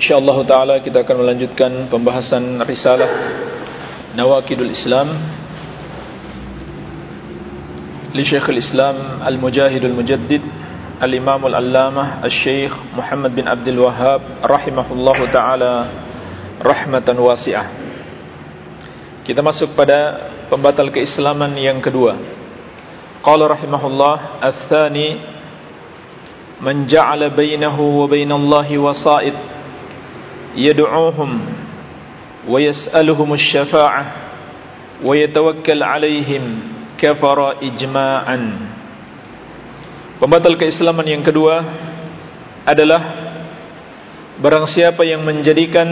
InsyaAllah ta'ala kita akan melanjutkan pembahasan risalah Nawakidul Islam Li Syekhul Islam Al-Mujahidul Mujaddid Al-Imam Al-Allamah Al-Syeikh Muhammad bin Abdul Wahab Rahimahullahu ta'ala Rahmatan wasi'ah. Kita masuk pada pembatal keislaman yang kedua. Qala rahimahullah Al-Thani Man ja'ala bainahu wa bainallahi wasa'id يدعوهم ويسألهم الشفاعة ويتوكل عليهم كفر إجماعا Pembatal keislaman yang kedua adalah barang siapa yang menjadikan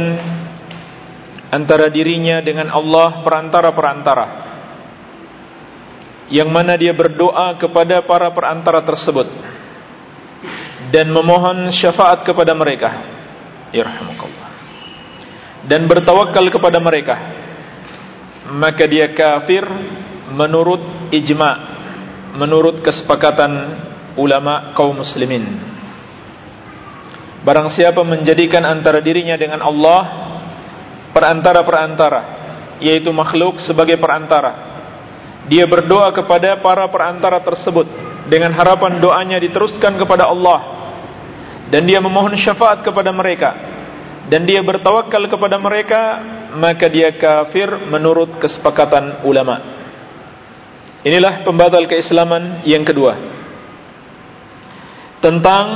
antara dirinya dengan Allah perantara-perantara yang mana dia berdoa kepada para perantara tersebut dan memohon syafaat kepada mereka. Yarhamukallah dan bertawakal kepada mereka. Maka dia kafir menurut ijma menurut kesepakatan ulama kaum muslimin. Barang siapa menjadikan antara dirinya dengan Allah perantara-perantara yaitu makhluk sebagai perantara dia berdoa kepada para perantara tersebut dengan harapan doanya diteruskan kepada Allah dan dia memohon syafaat kepada mereka dan dia bertawakal kepada mereka maka dia kafir menurut kesepakatan ulama. Inilah pembatal keislaman yang kedua. Tentang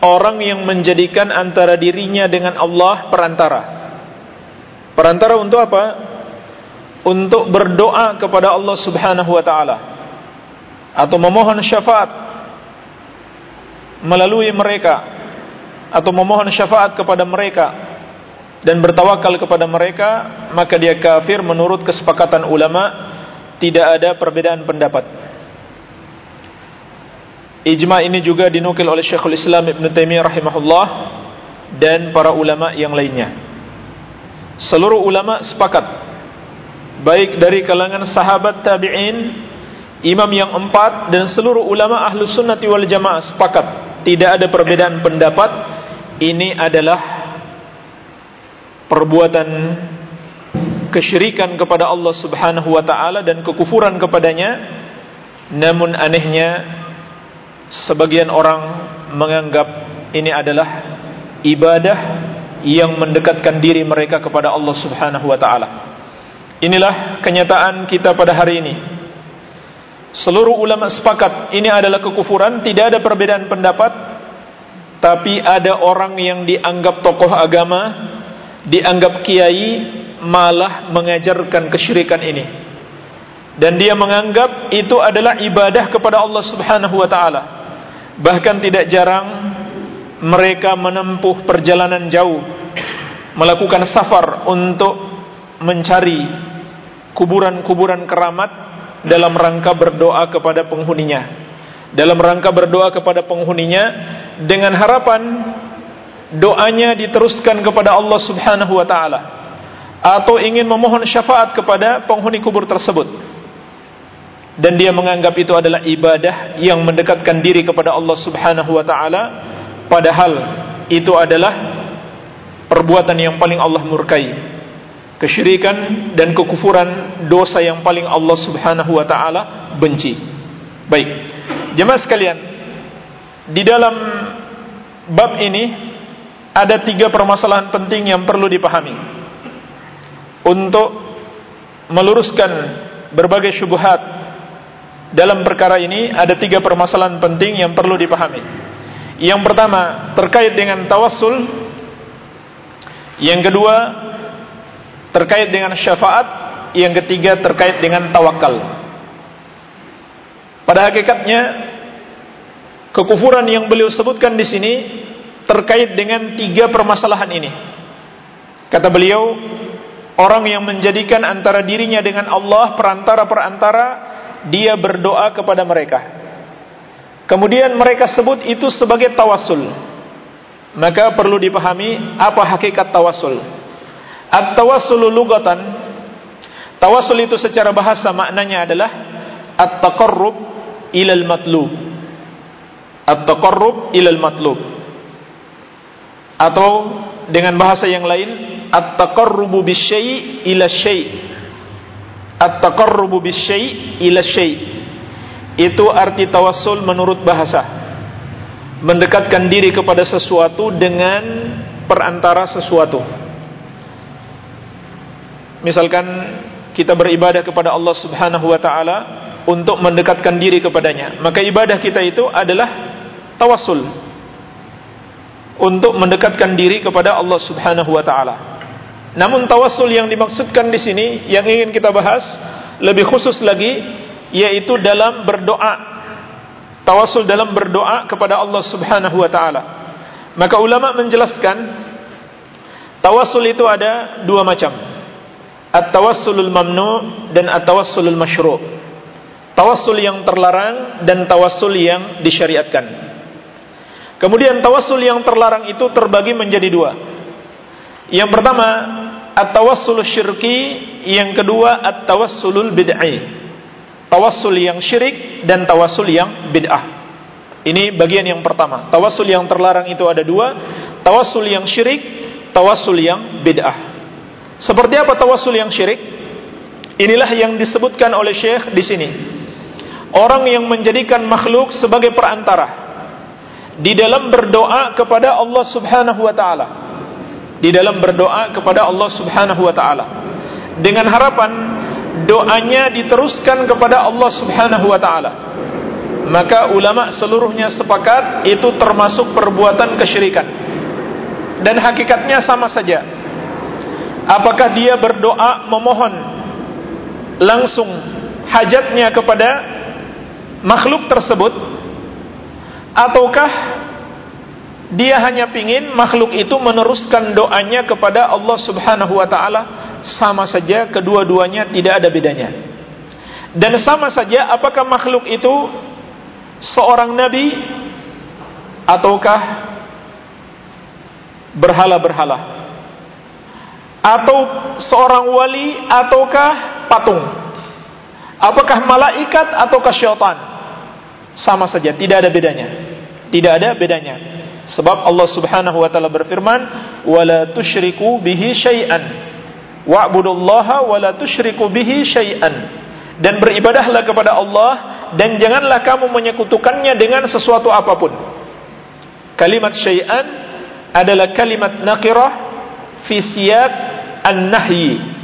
orang yang menjadikan antara dirinya dengan Allah perantara. Perantara untuk apa? Untuk berdoa kepada Allah Subhanahu wa taala. Atau memohon syafaat melalui mereka atau memohon syafaat kepada mereka dan bertawakal kepada mereka maka dia kafir menurut kesepakatan ulama tidak ada perbedaan pendapat. Ijma ini juga dinukil oleh Syekhul Islam Ibn Taimiyah rahimahullah dan para ulama yang lainnya. Seluruh ulama sepakat baik dari kalangan sahabat tabi'in imam yang empat dan seluruh ulama ahlu sunnati wal jamaah sepakat tidak ada perbedaan pendapat. Ini adalah perbuatan kesyirikan kepada Allah Subhanahu wa taala dan kekufuran kepadanya. Namun anehnya sebagian orang menganggap ini adalah ibadah yang mendekatkan diri mereka kepada Allah Subhanahu wa taala. Inilah kenyataan kita pada hari ini seluruh ulama sepakat ini adalah kekufuran tidak ada perbedaan pendapat tapi ada orang yang dianggap tokoh agama, dianggap kiai, malah mengajarkan kesyirikan ini. Dan dia menganggap itu adalah ibadah kepada Allah Subhanahu wa taala. Bahkan tidak jarang mereka menempuh perjalanan jauh melakukan safar untuk mencari kuburan-kuburan keramat dalam rangka berdoa kepada penghuninya. Dalam rangka berdoa kepada penghuninya dengan harapan doanya diteruskan kepada Allah Subhanahu wa taala atau ingin memohon syafaat kepada penghuni kubur tersebut. Dan dia menganggap itu adalah ibadah yang mendekatkan diri kepada Allah Subhanahu wa taala padahal itu adalah perbuatan yang paling Allah murkai kesyirikan dan kekufuran dosa yang paling Allah Subhanahu wa taala benci. Baik. Jemaah sekalian, di dalam bab ini ada tiga permasalahan penting yang perlu dipahami. Untuk meluruskan berbagai syubhat dalam perkara ini ada tiga permasalahan penting yang perlu dipahami. Yang pertama terkait dengan tawassul, yang kedua terkait dengan syafaat, yang ketiga terkait dengan tawakal. Pada hakikatnya kekufuran yang beliau sebutkan di sini terkait dengan tiga permasalahan ini. Kata beliau, orang yang menjadikan antara dirinya dengan Allah perantara-perantara, dia berdoa kepada mereka. Kemudian mereka sebut itu sebagai tawasul. Maka perlu dipahami apa hakikat tawasul. At-tawassulu lugatan Tawasul itu secara bahasa maknanya adalah at-taqarrub ilal matlub. At-taqarrub ilal matlub. Atau dengan bahasa yang lain at-taqarrubu bisyai' ila syai'. At-taqarrubu bisyai' ila syai'. Itu arti tawassul menurut bahasa. Mendekatkan diri kepada sesuatu dengan perantara sesuatu. Misalkan kita beribadah kepada Allah Subhanahu wa taala untuk mendekatkan diri kepadanya, maka ibadah kita itu adalah tawassul untuk mendekatkan diri kepada Allah Subhanahu wa taala. Namun tawassul yang dimaksudkan di sini yang ingin kita bahas lebih khusus lagi yaitu dalam berdoa. Tawassul dalam berdoa kepada Allah Subhanahu wa taala. Maka ulama menjelaskan tawassul itu ada dua macam. At-tawassulul mamnu dan at-tawassulul masyru'. Tawassul yang terlarang dan tawassul yang disyariatkan. Kemudian tawassul yang terlarang itu terbagi menjadi dua. Yang pertama, at-tawassul syirki, yang kedua at-tawassulul bid'ah. Tawassul yang syirik dan tawassul yang bid'ah. Ini bagian yang pertama. Tawassul yang terlarang itu ada dua, tawassul yang syirik, tawassul yang bid'ah. Seperti apa tawassul yang syirik? Inilah yang disebutkan oleh Syekh di sini. Orang yang menjadikan makhluk sebagai perantara di dalam berdoa kepada Allah Subhanahu wa taala. Di dalam berdoa kepada Allah Subhanahu wa taala. Dengan harapan doanya diteruskan kepada Allah Subhanahu wa taala. Maka ulama seluruhnya sepakat itu termasuk perbuatan kesyirikan. Dan hakikatnya sama saja. Apakah dia berdoa memohon langsung hajatnya kepada makhluk tersebut? Ataukah dia hanya pingin makhluk itu meneruskan doanya kepada Allah Subhanahu wa taala? Sama saja kedua-duanya tidak ada bedanya. Dan sama saja apakah makhluk itu seorang nabi ataukah berhala-berhala atau seorang wali ataukah patung apakah malaikat ataukah syaitan sama saja tidak ada bedanya tidak ada bedanya. Sebab Allah Subhanahu wa taala berfirman, "Wala tusyriku bihi syai'an." Wa'budullaha wa tusyriku bihi syai'an. Dan beribadahlah kepada Allah dan janganlah kamu menyekutukannya dengan sesuatu apa pun. Kalimat syai'an adalah kalimat nakirah fi siyaq an-nahyi.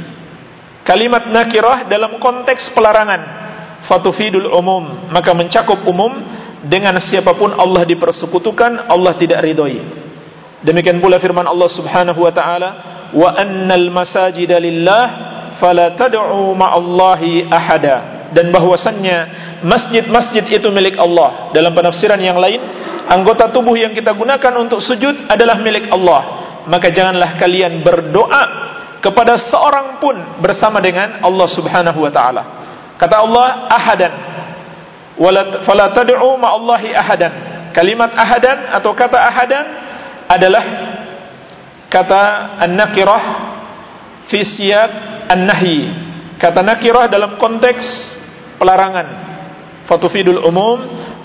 Kalimat nakirah dalam konteks pelarangan. Fatufidul umum, maka mencakup umum dengan siapa pun Allah dipersekutukan Allah tidak ridhoi demikian pula firman Allah Subhanahu wa taala wa annal masajida lillah fala tad'u ma'allahi ahada dan bahwasannya masjid-masjid itu milik Allah dalam penafsiran yang lain anggota tubuh yang kita gunakan untuk sujud adalah milik Allah maka janganlah kalian berdoa kepada seorang pun bersama dengan Allah Subhanahu wa taala kata Allah ahadan wala fala tad'u ma'allahi ahadan. Kalimat ahadan atau kata ahadan adalah kata an-nakirah fi siyaq an-nahi. Kata nakirah dalam konteks pelarangan. Fatufidul umum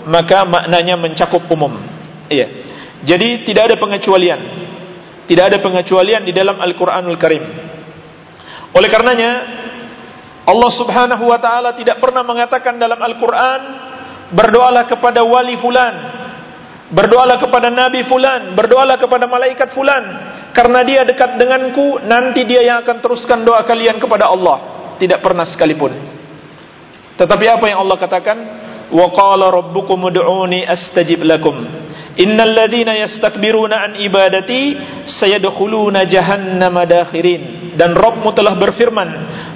maka maknanya mencakup umum. Iya. Jadi tidak ada pengecualian. Tidak ada pengecualian di dalam Al-Qur'anul Karim. Oleh karenanya Allah Subhanahu wa taala tidak pernah mengatakan dalam Al-Qur'an berdoalah kepada wali fulan, berdoalah kepada nabi fulan, berdoalah kepada malaikat fulan karena dia dekat denganku, nanti dia yang akan teruskan doa kalian kepada Allah. Tidak pernah sekalipun. Tetapi apa yang Allah katakan? Qala rabbukum ud'uni astajib lakum. Innal ladzina yastakbiruna an ibadati sayadkhuluna jahannama dakhirin. Dan Rabbmu telah berfirman,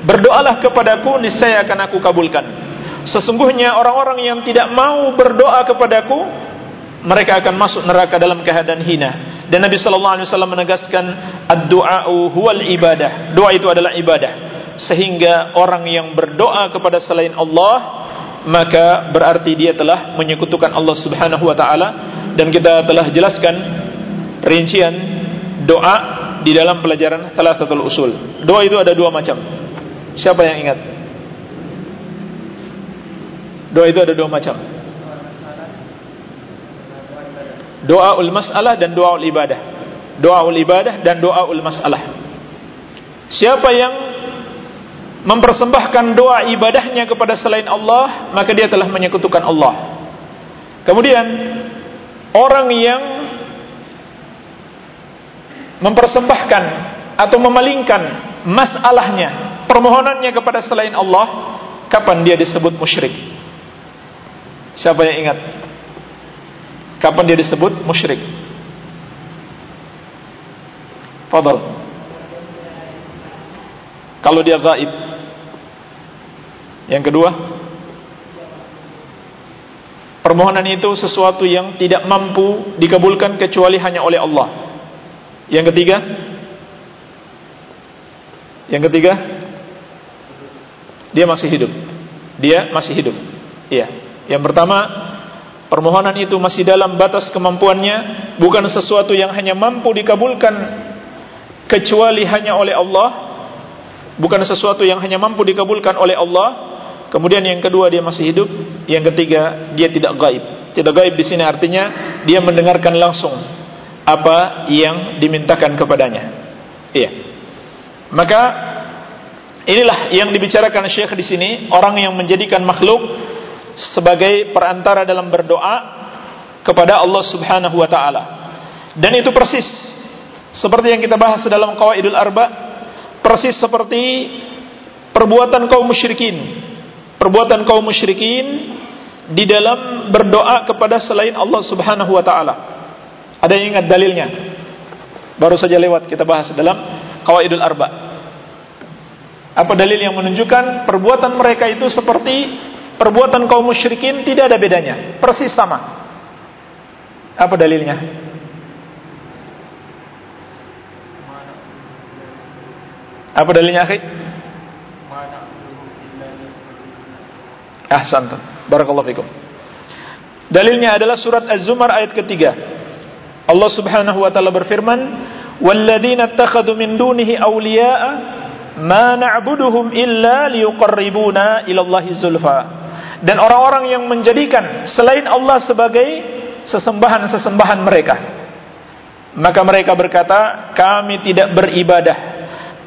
berdoalah kepadaku niscaya akan aku kabulkan. Sesungguhnya orang-orang yang tidak mau berdoa kepadaku mereka akan masuk neraka dalam keadaan hina Dan Nabi sallallahu alaihi wasallam menegaskan ad-du'a'u huwal ibadah. Doa itu adalah ibadah. Sehingga orang yang berdoa kepada selain Allah maka berarti dia telah menyekutukan Allah Subhanahu wa taala dan kita telah jelaskan rincian doa di dalam pelajaran salah satu usul. Doa itu ada dua macam. Siapa yang ingat? Doa itu ada dua macam. Doa ul masalah dan doa ul ibadah. Doa ul ibadah dan doa ul masalah. Siapa yang mempersembahkan doa ibadahnya kepada selain Allah, maka dia telah menyekutukan Allah. Kemudian orang yang mempersembahkan atau memalingkan masalahnya, permohonannya kepada selain Allah, kapan dia disebut musyrik? Siapa yang ingat? Kapan dia disebut musyrik? Fadal. Kalau dia gaib. Yang kedua, permohonan itu sesuatu yang tidak mampu dikabulkan kecuali hanya oleh Allah. Yang ketiga, yang ketiga, dia masih hidup. Dia masih hidup. Iya. Yang pertama, permohonan itu masih dalam batas kemampuannya, bukan sesuatu yang hanya mampu dikabulkan kecuali hanya oleh Allah, bukan sesuatu yang hanya mampu dikabulkan oleh Allah. Kemudian yang kedua dia masih hidup, yang ketiga dia tidak gaib. Tidak gaib di sini artinya dia mendengarkan langsung apa yang dimintakan kepadanya. Iya. Maka inilah yang dibicarakan Syekh di sini, orang yang menjadikan makhluk sebagai perantara dalam berdoa kepada Allah Subhanahu wa taala. Dan itu persis seperti yang kita bahas dalam Qawaidul Arba, persis seperti perbuatan kaum musyrikin. Perbuatan kaum musyrikin di dalam berdoa kepada selain Allah Subhanahu wa taala. Ada yang ingat dalilnya? Baru saja lewat kita bahas dalam Qawaidul Arba. Apa dalil yang menunjukkan perbuatan mereka itu seperti perbuatan kaum musyrikin tidak ada bedanya, persis sama. Apa dalilnya? Apa dalilnya, akhi? Ah, santan. Barakallahu fikum. Dalilnya adalah surat Az-Zumar ayat ketiga. Allah Subhanahu wa taala berfirman, "Walladzina ittakhadhu min dunihi awliya'a ma na'buduhum illa liyuqarribuna ila zulfa." dan orang-orang yang menjadikan selain Allah sebagai sesembahan-sesembahan mereka. Maka mereka berkata, kami tidak beribadah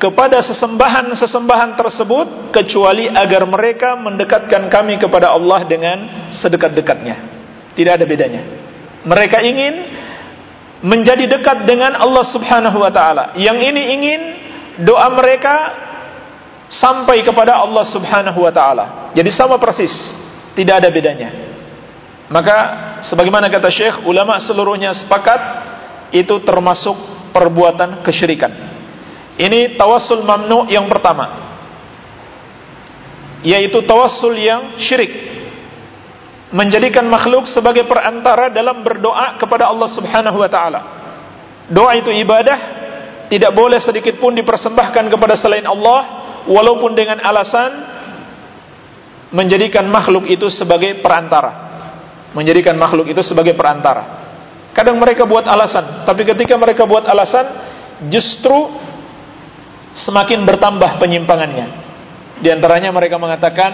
kepada sesembahan-sesembahan tersebut kecuali agar mereka mendekatkan kami kepada Allah dengan sedekat-dekatnya. Tidak ada bedanya. Mereka ingin menjadi dekat dengan Allah Subhanahu wa taala. Yang ini ingin doa mereka sampai kepada Allah Subhanahu wa taala. Jadi sama persis. Tidak ada bedanya. Maka sebagaimana kata Syekh, ulama seluruhnya sepakat itu termasuk perbuatan kesyirikan. Ini tawassul mamnu yang pertama. Yaitu tawassul yang syirik. Menjadikan makhluk sebagai perantara dalam berdoa kepada Allah Subhanahu wa taala. Doa itu ibadah, tidak boleh sedikit pun dipersembahkan kepada selain Allah walaupun dengan alasan menjadikan makhluk itu sebagai perantara. Menjadikan makhluk itu sebagai perantara. Kadang mereka buat alasan, tapi ketika mereka buat alasan, justru semakin bertambah penyimpangannya. Di antaranya mereka mengatakan,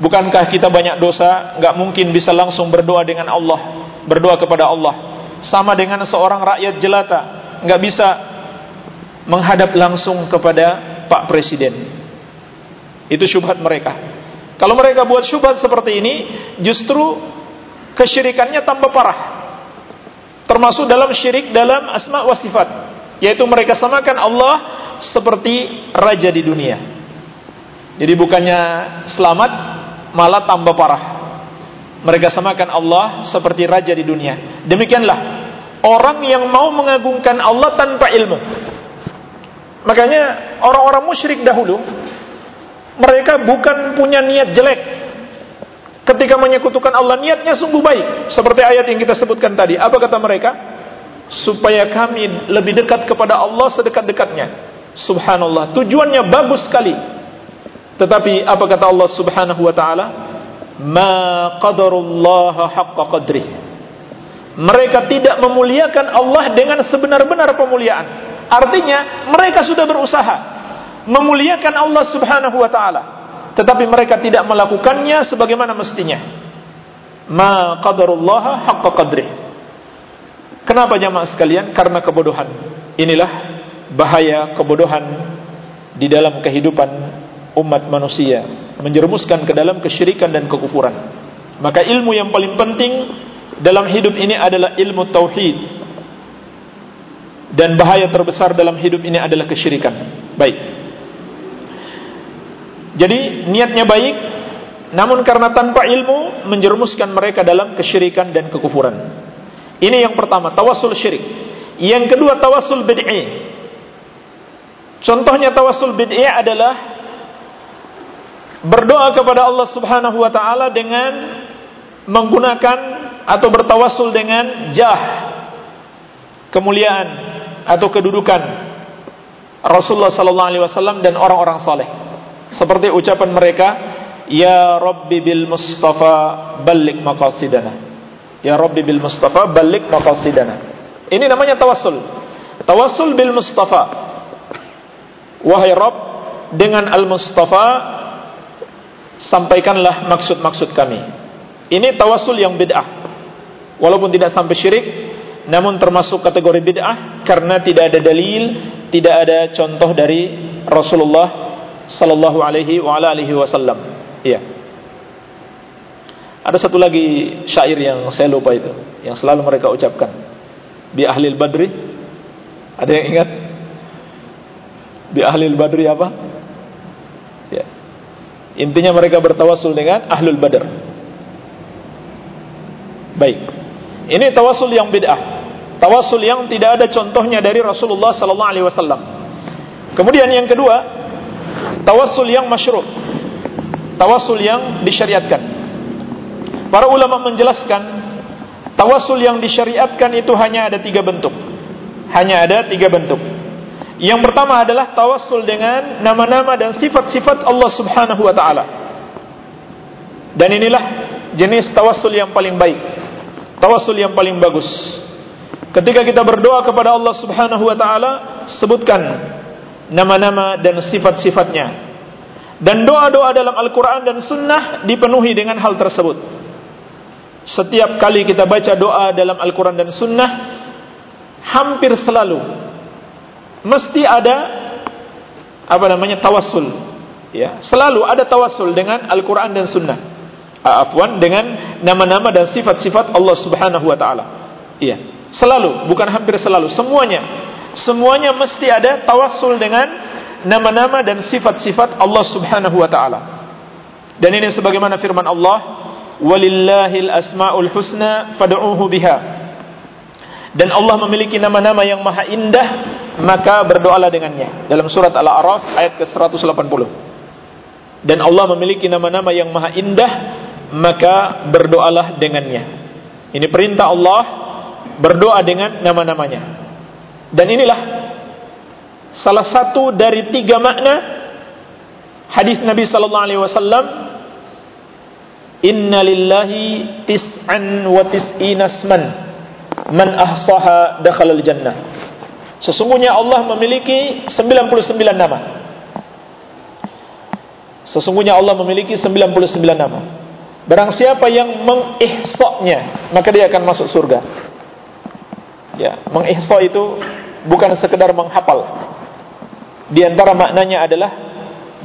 bukankah kita banyak dosa, nggak mungkin bisa langsung berdoa dengan Allah, berdoa kepada Allah. Sama dengan seorang rakyat jelata, nggak bisa menghadap langsung kepada Pak Presiden. Itu syubhat mereka. Kalau mereka buat syubhat seperti ini, justru kesyirikannya tambah parah. Termasuk dalam syirik dalam asma wa sifat, yaitu mereka samakan Allah seperti raja di dunia. Jadi bukannya selamat, malah tambah parah. Mereka samakan Allah seperti raja di dunia. Demikianlah orang yang mau mengagungkan Allah tanpa ilmu. Makanya orang-orang musyrik dahulu mereka bukan punya niat jelek ketika menyekutukan Allah niatnya sungguh baik seperti ayat yang kita sebutkan tadi apa kata mereka supaya kami lebih dekat kepada Allah sedekat-dekatnya. Subhanallah, tujuannya bagus sekali. Tetapi apa kata Allah Subhanahu wa taala? Ma qadarullah haqqa qadrih. Mereka tidak memuliakan Allah dengan sebenar-benar pemuliaan. Artinya mereka sudah berusaha memuliakan Allah Subhanahu wa taala, tetapi mereka tidak melakukannya sebagaimana mestinya. Ma qadarullah haqqa qadrih. Kenapa jamaah sekalian? Karena kebodohan. Inilah bahaya kebodohan di dalam kehidupan umat manusia, menjerumuskan ke dalam kesyirikan dan kekufuran. Maka ilmu yang paling penting dalam hidup ini adalah ilmu tauhid. Dan bahaya terbesar dalam hidup ini adalah kesyirikan. Baik. Jadi niatnya baik, namun karena tanpa ilmu menjerumuskan mereka dalam kesyirikan dan kekufuran. Ini yang pertama, tawasul syirik. Yang kedua, tawasul bid'i. Contohnya tawasul bid'i adalah berdoa kepada Allah Subhanahu wa taala dengan menggunakan atau bertawasul dengan jah, kemuliaan atau kedudukan Rasulullah sallallahu alaihi wasallam dan orang-orang saleh. Seperti ucapan mereka, "Ya Rabbi bil Mustafa balligh maqasidana." Ya Rabbi bil Mustafa balik maqasidana. Ini namanya tawassul. Tawassul bil Mustafa. Wahai Rabb, dengan Al-Mustafa sampaikanlah maksud-maksud kami. Ini tawassul yang bid'ah. Walaupun tidak sampai syirik, namun termasuk kategori bid'ah karena tidak ada dalil, tidak ada contoh dari Rasulullah sallallahu alaihi wa alihi wasallam. Iya. Ada satu lagi syair yang saya lupa itu, yang selalu mereka ucapkan. Bi ahlil badri. Ada yang ingat? Bi ahlil badri apa? Ya. Intinya mereka bertawasul dengan ahlul badr. Baik. Ini tawasul yang bid'ah. Tawasul yang tidak ada contohnya dari Rasulullah sallallahu alaihi wasallam. Kemudian yang kedua, tawasul yang masyru'. Tawasul yang disyariatkan. Para ulama menjelaskan tawasul yang disyariatkan itu hanya ada tiga bentuk. Hanya ada tiga bentuk. Yang pertama adalah tawasul dengan nama-nama dan sifat-sifat Allah Subhanahu wa taala. Dan inilah jenis tawasul yang paling baik. Tawasul yang paling bagus. Ketika kita berdoa kepada Allah Subhanahu wa taala, sebutkan nama-nama dan sifat-sifatnya. Dan doa-doa dalam Al-Quran dan Sunnah dipenuhi dengan hal tersebut. Setiap kali kita baca doa dalam Al-Quran dan Sunnah Hampir selalu Mesti ada Apa namanya tawassul ya, Selalu ada tawassul dengan Al-Quran dan Sunnah ah, Afwan dengan nama-nama dan sifat-sifat Allah Subhanahu Wa Taala. Iya, selalu, bukan hampir selalu, semuanya, semuanya mesti ada tawassul dengan nama-nama dan sifat-sifat Allah Subhanahu Wa Taala. Dan ini sebagaimana firman Allah, walillahil asmaul husna fad'uuhu biha. Dan Allah memiliki nama-nama yang maha indah maka berdoalah dengannya. Dalam surat Al-A'raf ayat ke-180. Dan Allah memiliki nama-nama yang maha indah maka berdoalah dengannya. Ini perintah Allah berdoa dengan nama-namanya. Dan inilah salah satu dari tiga makna hadis Nabi sallallahu alaihi wasallam Inna lillahi tis'an wa tis'ina asman Man ahsaha dakhalal jannah. Sesungguhnya Allah memiliki 99 nama. Sesungguhnya Allah memiliki 99 nama. Barang siapa yang mengihsoknya Maka dia akan masuk surga. Ya, mengihsok itu bukan sekedar menghafal. Di antara maknanya adalah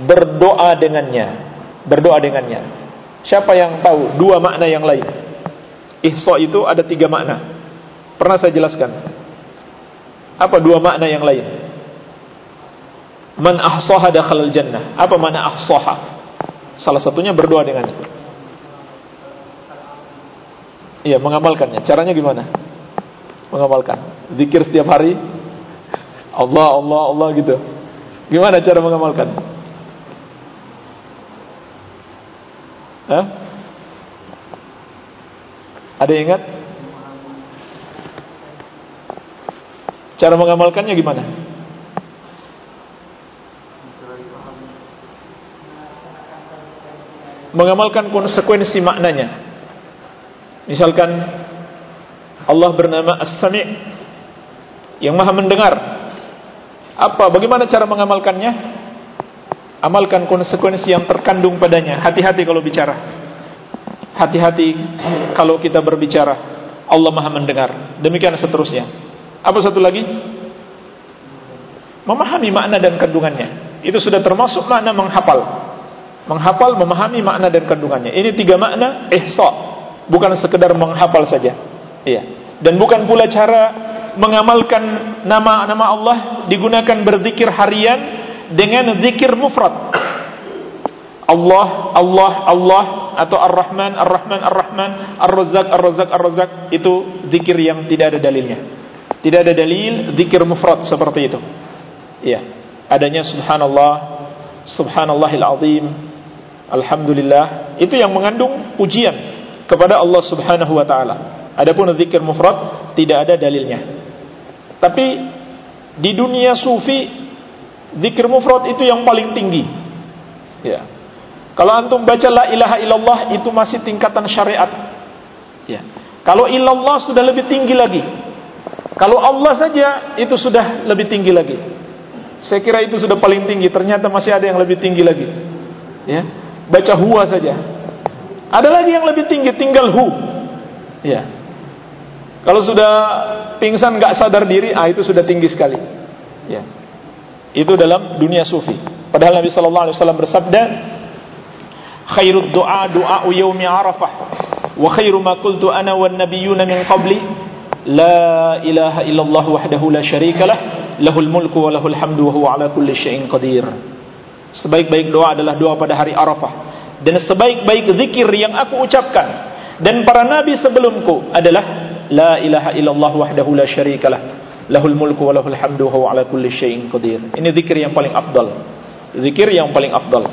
berdoa dengannya, berdoa dengannya. Siapa yang tahu dua makna yang lain? Ihsa itu ada tiga makna. Pernah saya jelaskan. Apa dua makna yang lain? Man ahsaha dakhalal jannah. Apa makna ahsaha? Salah satunya berdoa dengan Iya, mengamalkannya. Caranya gimana? Mengamalkan. Zikir setiap hari. Allah, Allah, Allah gitu. Gimana cara mengamalkan? Hah? Ada yang ingat? Cara mengamalkannya gimana? Mengamalkan konsekuensi maknanya. Misalkan Allah bernama As-Sami' yang Maha mendengar. Apa? Bagaimana cara mengamalkannya? Amalkan konsekuensi yang terkandung padanya. Hati-hati kalau bicara. Hati-hati kalau kita berbicara. Allah Maha mendengar. Demikian seterusnya. Apa satu lagi? Memahami makna dan kandungannya. Itu sudah termasuk makna menghafal. Menghafal, memahami makna dan kandungannya. Ini tiga makna ihsa. Bukan sekedar menghafal saja. Iya. Dan bukan pula cara mengamalkan nama-nama Allah digunakan berzikir harian dengan zikir mufrad. Allah, Allah, Allah atau Ar-Rahman, Ar-Rahman, Ar-Rahman, Ar-Razzaq, Ar-Razzaq, Ar-Razzaq itu zikir yang tidak ada dalilnya. Tidak ada dalil zikir mufrad seperti itu. Iya. Adanya subhanallah, subhanallahil azim, alhamdulillah, itu yang mengandung pujian kepada Allah Subhanahu wa taala. Adapun zikir mufrad tidak ada dalilnya. Tapi di dunia sufi zikir mufrad itu yang paling tinggi. Ya. Kalau antum baca la ilaha illallah itu masih tingkatan syariat. Ya. Kalau illallah sudah lebih tinggi lagi. Kalau Allah saja itu sudah lebih tinggi lagi. Saya kira itu sudah paling tinggi. Ternyata masih ada yang lebih tinggi lagi. Ya. Baca huwa saja. Ada lagi yang lebih tinggi, tinggal hu. Ya. Kalau sudah pingsan nggak sadar diri, ah itu sudah tinggi sekali. Ya. Itu dalam dunia sufi. Padahal Nabi Shallallahu Alaihi Wasallam bersabda, khairud doa doa yaumi arafah wa khairu ma qultu ana wan nabiyyuna min qabli la ilaha illallah wahdahu la syarikalah lahul mulku wa lahul hamdu wa huwa ala kulli syai'in qadir. Sebaik-baik doa adalah doa pada hari arafah. Dan sebaik-baik zikir yang aku ucapkan dan para nabi sebelumku adalah la ilaha illallah wahdahu la syarikalah lahul mulku wa lahul hamdu wa ala kulli syai'in qadir ini zikir yang paling afdal zikir yang paling afdal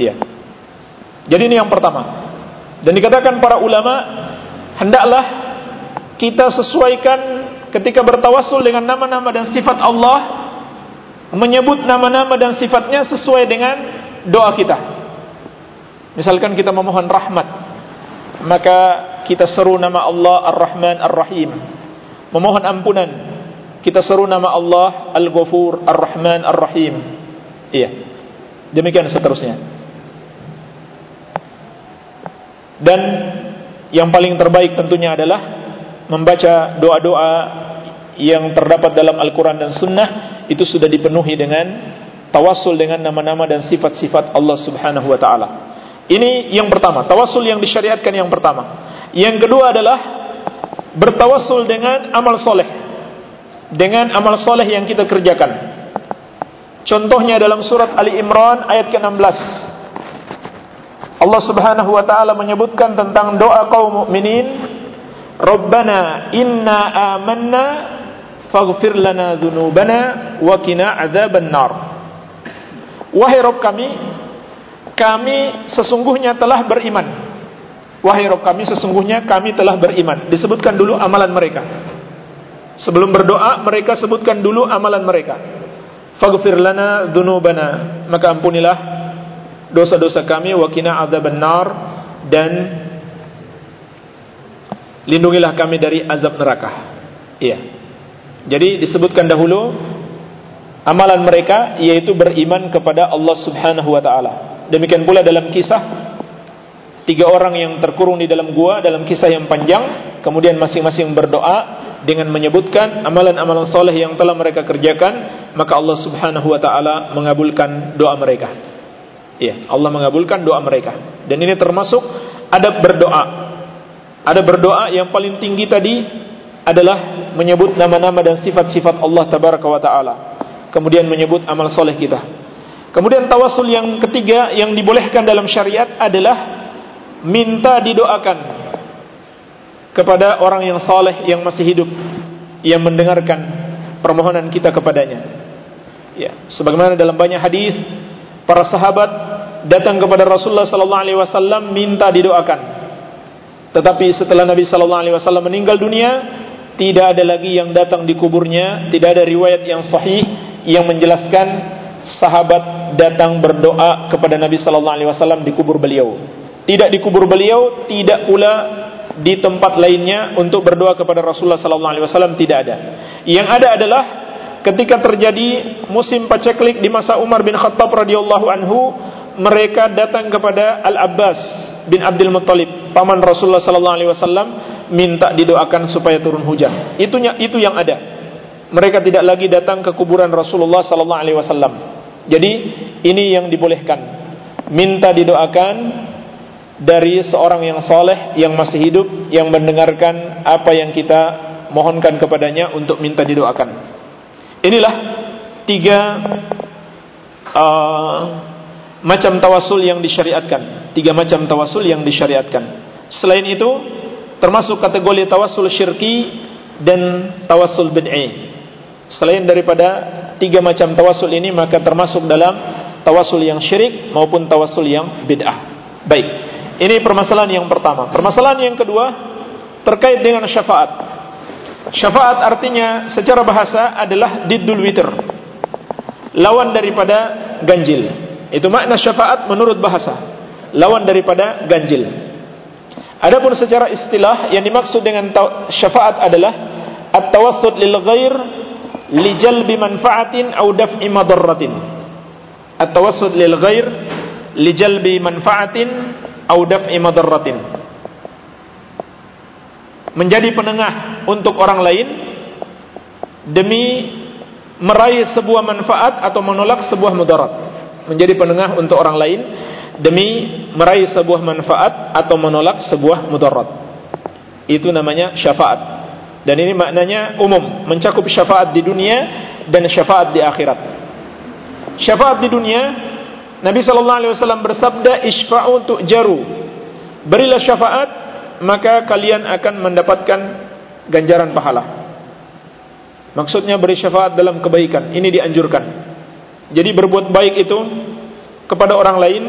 iya. Jadi ini yang pertama. Dan dikatakan para ulama, hendaklah kita sesuaikan ketika bertawassul dengan nama-nama dan sifat Allah, menyebut nama-nama dan sifatnya sesuai dengan doa kita. Misalkan kita memohon rahmat, maka kita seru nama Allah Ar-Rahman Ar-Rahim. Memohon ampunan, kita seru nama Allah Al-Ghafur Ar-Rahman Ar-Rahim. Iya. Demikian seterusnya. Dan yang paling terbaik tentunya adalah membaca doa-doa yang terdapat dalam Al-Quran dan Sunnah itu sudah dipenuhi dengan tawassul dengan nama-nama dan sifat-sifat Allah Subhanahu Wa Taala. Ini yang pertama, tawassul yang disyariatkan yang pertama. Yang kedua adalah bertawassul dengan amal soleh, dengan amal soleh yang kita kerjakan. Contohnya dalam surat Ali Imran ayat ke-16. Allah Subhanahu wa taala menyebutkan tentang doa kaum mukminin, "Rabbana inna amanna faghfir lana dzunubana wa qina adzabannar." Wahai Rabb kami, kami sesungguhnya telah beriman. Wahai Rabb kami, sesungguhnya kami telah beriman. Disebutkan dulu amalan mereka. Sebelum berdoa, mereka sebutkan dulu amalan mereka. Faghfir lana dzunubana, maka ampunilah dosa-dosa kami wakina azab benar dan lindungilah kami dari azab neraka. Iya. Jadi disebutkan dahulu amalan mereka yaitu beriman kepada Allah Subhanahu wa taala. Demikian pula dalam kisah tiga orang yang terkurung di dalam gua dalam kisah yang panjang, kemudian masing-masing berdoa dengan menyebutkan amalan-amalan soleh yang telah mereka kerjakan, maka Allah Subhanahu wa taala mengabulkan doa mereka. Ya, Allah mengabulkan doa mereka. Dan ini termasuk adab berdoa. Ada berdoa yang paling tinggi tadi adalah menyebut nama-nama dan sifat-sifat Allah tabaraka wa taala. Kemudian menyebut amal soleh kita. Kemudian tawasul yang ketiga yang dibolehkan dalam syariat adalah minta didoakan kepada orang yang soleh yang masih hidup yang mendengarkan permohonan kita kepadanya. Ya, sebagaimana dalam banyak hadis para sahabat datang kepada Rasulullah sallallahu alaihi wasallam minta didoakan. Tetapi setelah Nabi sallallahu alaihi wasallam meninggal dunia, tidak ada lagi yang datang di kuburnya, tidak ada riwayat yang sahih yang menjelaskan sahabat datang berdoa kepada Nabi sallallahu alaihi wasallam di kubur beliau. Tidak di kubur beliau, tidak pula di tempat lainnya untuk berdoa kepada Rasulullah sallallahu alaihi wasallam tidak ada. Yang ada adalah ketika terjadi musim paceklik di masa Umar bin Khattab radhiyallahu anhu, mereka datang kepada Al-Abbas bin Abdul Muttalib, paman Rasulullah sallallahu alaihi wasallam, minta didoakan supaya turun hujan. Itunya itu yang ada. Mereka tidak lagi datang ke kuburan Rasulullah sallallahu alaihi wasallam. Jadi ini yang dibolehkan. Minta didoakan dari seorang yang soleh yang masih hidup yang mendengarkan apa yang kita mohonkan kepadanya untuk minta didoakan. Inilah tiga uh, macam tawasul yang disyariatkan. Tiga macam tawasul yang disyariatkan. Selain itu termasuk kategori tawasul syirki dan tawasul bid'i. Selain daripada tiga macam tawasul ini maka termasuk dalam tawasul yang syirik maupun tawasul yang bid'ah. Baik. Ini permasalahan yang pertama. Permasalahan yang kedua terkait dengan syafaat. Syafaat artinya secara bahasa adalah diddul witr. Lawan daripada ganjil. Itu makna syafaat menurut bahasa. Lawan daripada ganjil. Adapun secara istilah yang dimaksud dengan syafaat adalah at-tawassut lil ghair li jalbi manfaatin au daf'i madarratin. At-tawassut lil ghair li jalbi manfaatin au daf'i madarratin. Menjadi penengah untuk orang lain demi meraih sebuah manfaat atau menolak sebuah mudarat. Menjadi penengah untuk orang lain demi meraih sebuah manfaat atau menolak sebuah mudarat. Itu namanya syafaat. Dan ini maknanya umum mencakup syafaat di dunia dan syafaat di akhirat. Syafaat di dunia Nabi sallallahu alaihi wasallam bersabda isfa'u untuk jaru. Berilah syafaat maka kalian akan mendapatkan ganjaran pahala. Maksudnya beri syafaat dalam kebaikan. Ini dianjurkan. Jadi berbuat baik itu kepada orang lain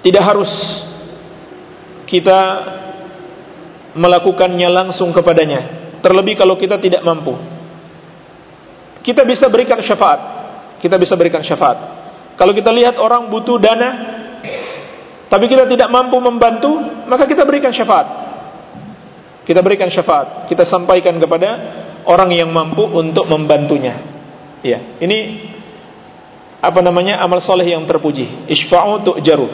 tidak harus kita melakukannya langsung kepadanya. Terlebih kalau kita tidak mampu. Kita bisa berikan syafaat kita bisa berikan syafaat. Kalau kita lihat orang butuh dana, tapi kita tidak mampu membantu, maka kita berikan syafaat. Kita berikan syafaat. Kita sampaikan kepada orang yang mampu untuk membantunya. Ya, ini apa namanya amal soleh yang terpuji. Isfa'u jaru.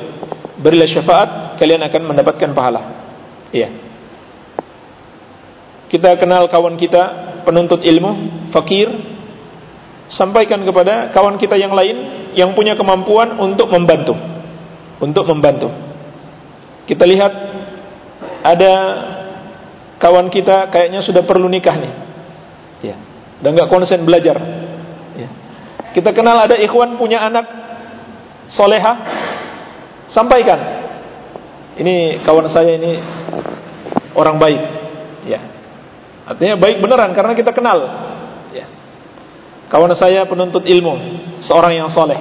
Berilah syafaat, kalian akan mendapatkan pahala. Iya. Kita kenal kawan kita penuntut ilmu, fakir, sampaikan kepada kawan kita yang lain yang punya kemampuan untuk membantu. Untuk membantu. Kita lihat ada kawan kita kayaknya sudah perlu nikah nih. Ya. Dan nggak konsen belajar. Ya. Kita kenal ada ikhwan punya anak soleha, sampaikan. Ini kawan saya ini orang baik. Ya. Artinya baik beneran karena kita kenal. Kawan saya penuntut ilmu, seorang yang soleh.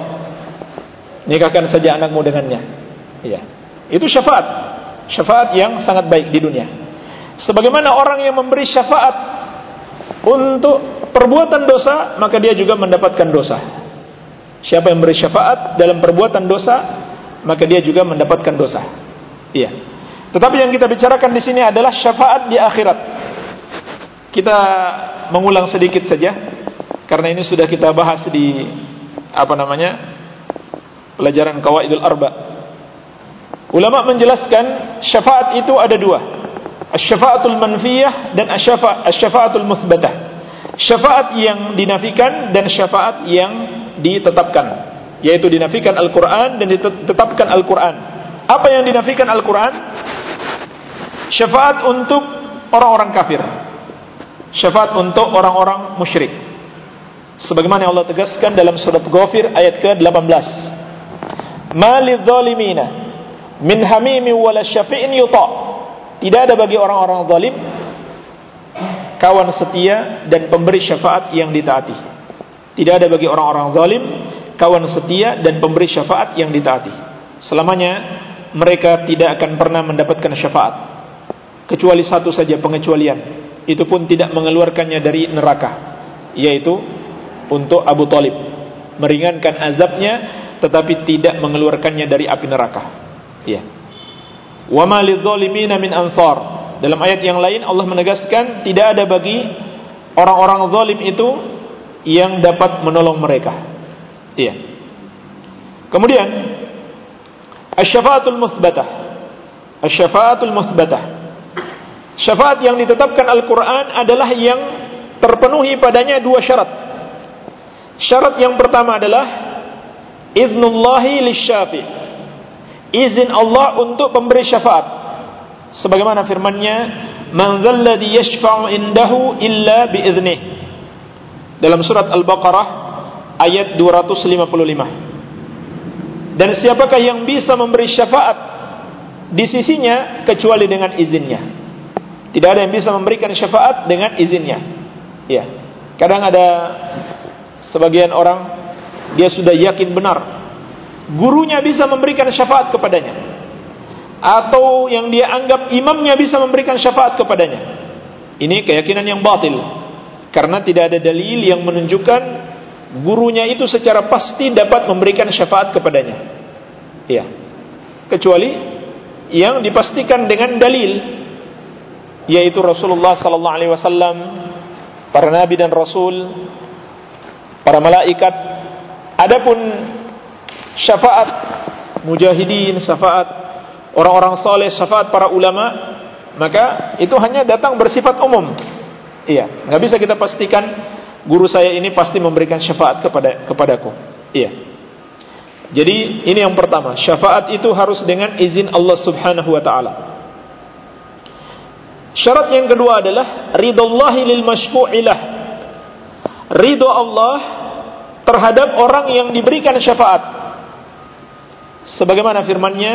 Nikahkan saja anakmu dengannya. Iya. Itu syafaat. Syafaat yang sangat baik di dunia. Sebagaimana orang yang memberi syafaat untuk perbuatan dosa, maka dia juga mendapatkan dosa. Siapa yang memberi syafaat dalam perbuatan dosa, maka dia juga mendapatkan dosa. Iya. Tetapi yang kita bicarakan di sini adalah syafaat di akhirat. Kita mengulang sedikit saja karena ini sudah kita bahas di apa namanya? pelajaran Qawaidul Arba. Ulama menjelaskan syafaat itu ada dua. Asy-syafaatul manfiyah dan asy-syafaatul mutsbatah. Syafaat yang dinafikan dan syafaat yang ditetapkan. Yaitu dinafikan Al-Qur'an dan ditetapkan Al-Qur'an. Apa yang dinafikan Al-Qur'an? Syafaat untuk orang-orang kafir. Syafaat untuk orang-orang musyrik sebagaimana Allah tegaskan dalam surat Ghafir ayat ke-18. Malidh zalimina min hamimi wala syafi'in yuta. Tidak ada bagi orang-orang zalim kawan setia dan pemberi syafaat yang ditaati. Tidak ada bagi orang-orang zalim kawan setia dan pemberi syafaat yang ditaati. Selamanya mereka tidak akan pernah mendapatkan syafaat. Kecuali satu saja pengecualian. Itu pun tidak mengeluarkannya dari neraka yaitu untuk Abu Talib. Meringankan azabnya tetapi tidak mengeluarkannya dari api neraka. Ya wa ma min ansar. Dalam ayat yang lain Allah menegaskan tidak ada bagi orang-orang zalim itu yang dapat menolong mereka. Iya. Kemudian asy-syafaatul musbatah. Asy-syafaatul musbatah. Syafaat yang ditetapkan Al-Quran adalah yang terpenuhi padanya dua syarat. Syarat yang pertama adalah Iznullahi lisyafi Izin Allah untuk pemberi syafaat. Sebagaimana firmannya Man zalladhi yashfa'u indahu illa biiznih. Dalam surat Al-Baqarah Ayat 255 Dan siapakah yang bisa memberi syafaat Di sisinya Kecuali dengan izinnya? Tidak ada yang bisa memberikan syafaat dengan izinnya. Ya. Kadang ada sebagian orang dia sudah yakin benar gurunya bisa memberikan syafaat kepadanya atau yang dia anggap imamnya bisa memberikan syafaat kepadanya. Ini keyakinan yang batil karena tidak ada dalil yang menunjukkan gurunya itu secara pasti dapat memberikan syafaat kepadanya. Iya. Kecuali yang dipastikan dengan dalil yaitu Rasulullah sallallahu alaihi wasallam, para nabi dan rasul, para malaikat. Adapun syafaat mujahidin, syafaat orang-orang saleh, syafaat para ulama, maka itu hanya datang bersifat umum. Iya, nggak bisa kita pastikan guru saya ini pasti memberikan syafaat kepada kepadaku. Iya. Jadi ini yang pertama, syafaat itu harus dengan izin Allah Subhanahu wa taala. Syarat yang kedua adalah ridallahi lil masyfu'ilah. Ridho Allah terhadap orang yang diberikan syafaat. Sebagaimana firman-Nya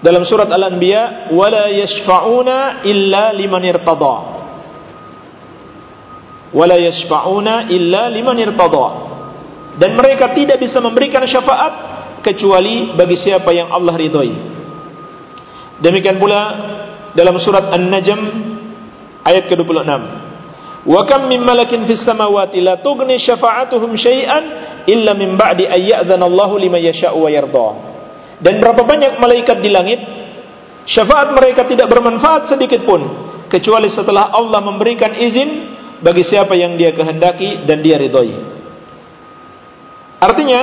dalam surat Al-Anbiya, "Wala yashfa'una illa liman irtada." Wala yashfa'una illa liman irtada. Dan mereka tidak bisa memberikan syafaat kecuali bagi siapa yang Allah ridhoi. Demikian pula dalam surat An-Najm ayat ke-26. Wa kam min malakin fis samawati la tughni syafa'atuhum syai'an illa min ba'di ay ya'dzana Allahu liman yasha'u wa yarda. Dan berapa banyak malaikat di langit syafaat mereka tidak bermanfaat sedikit pun kecuali setelah Allah memberikan izin bagi siapa yang Dia kehendaki dan Dia ridhoi. Artinya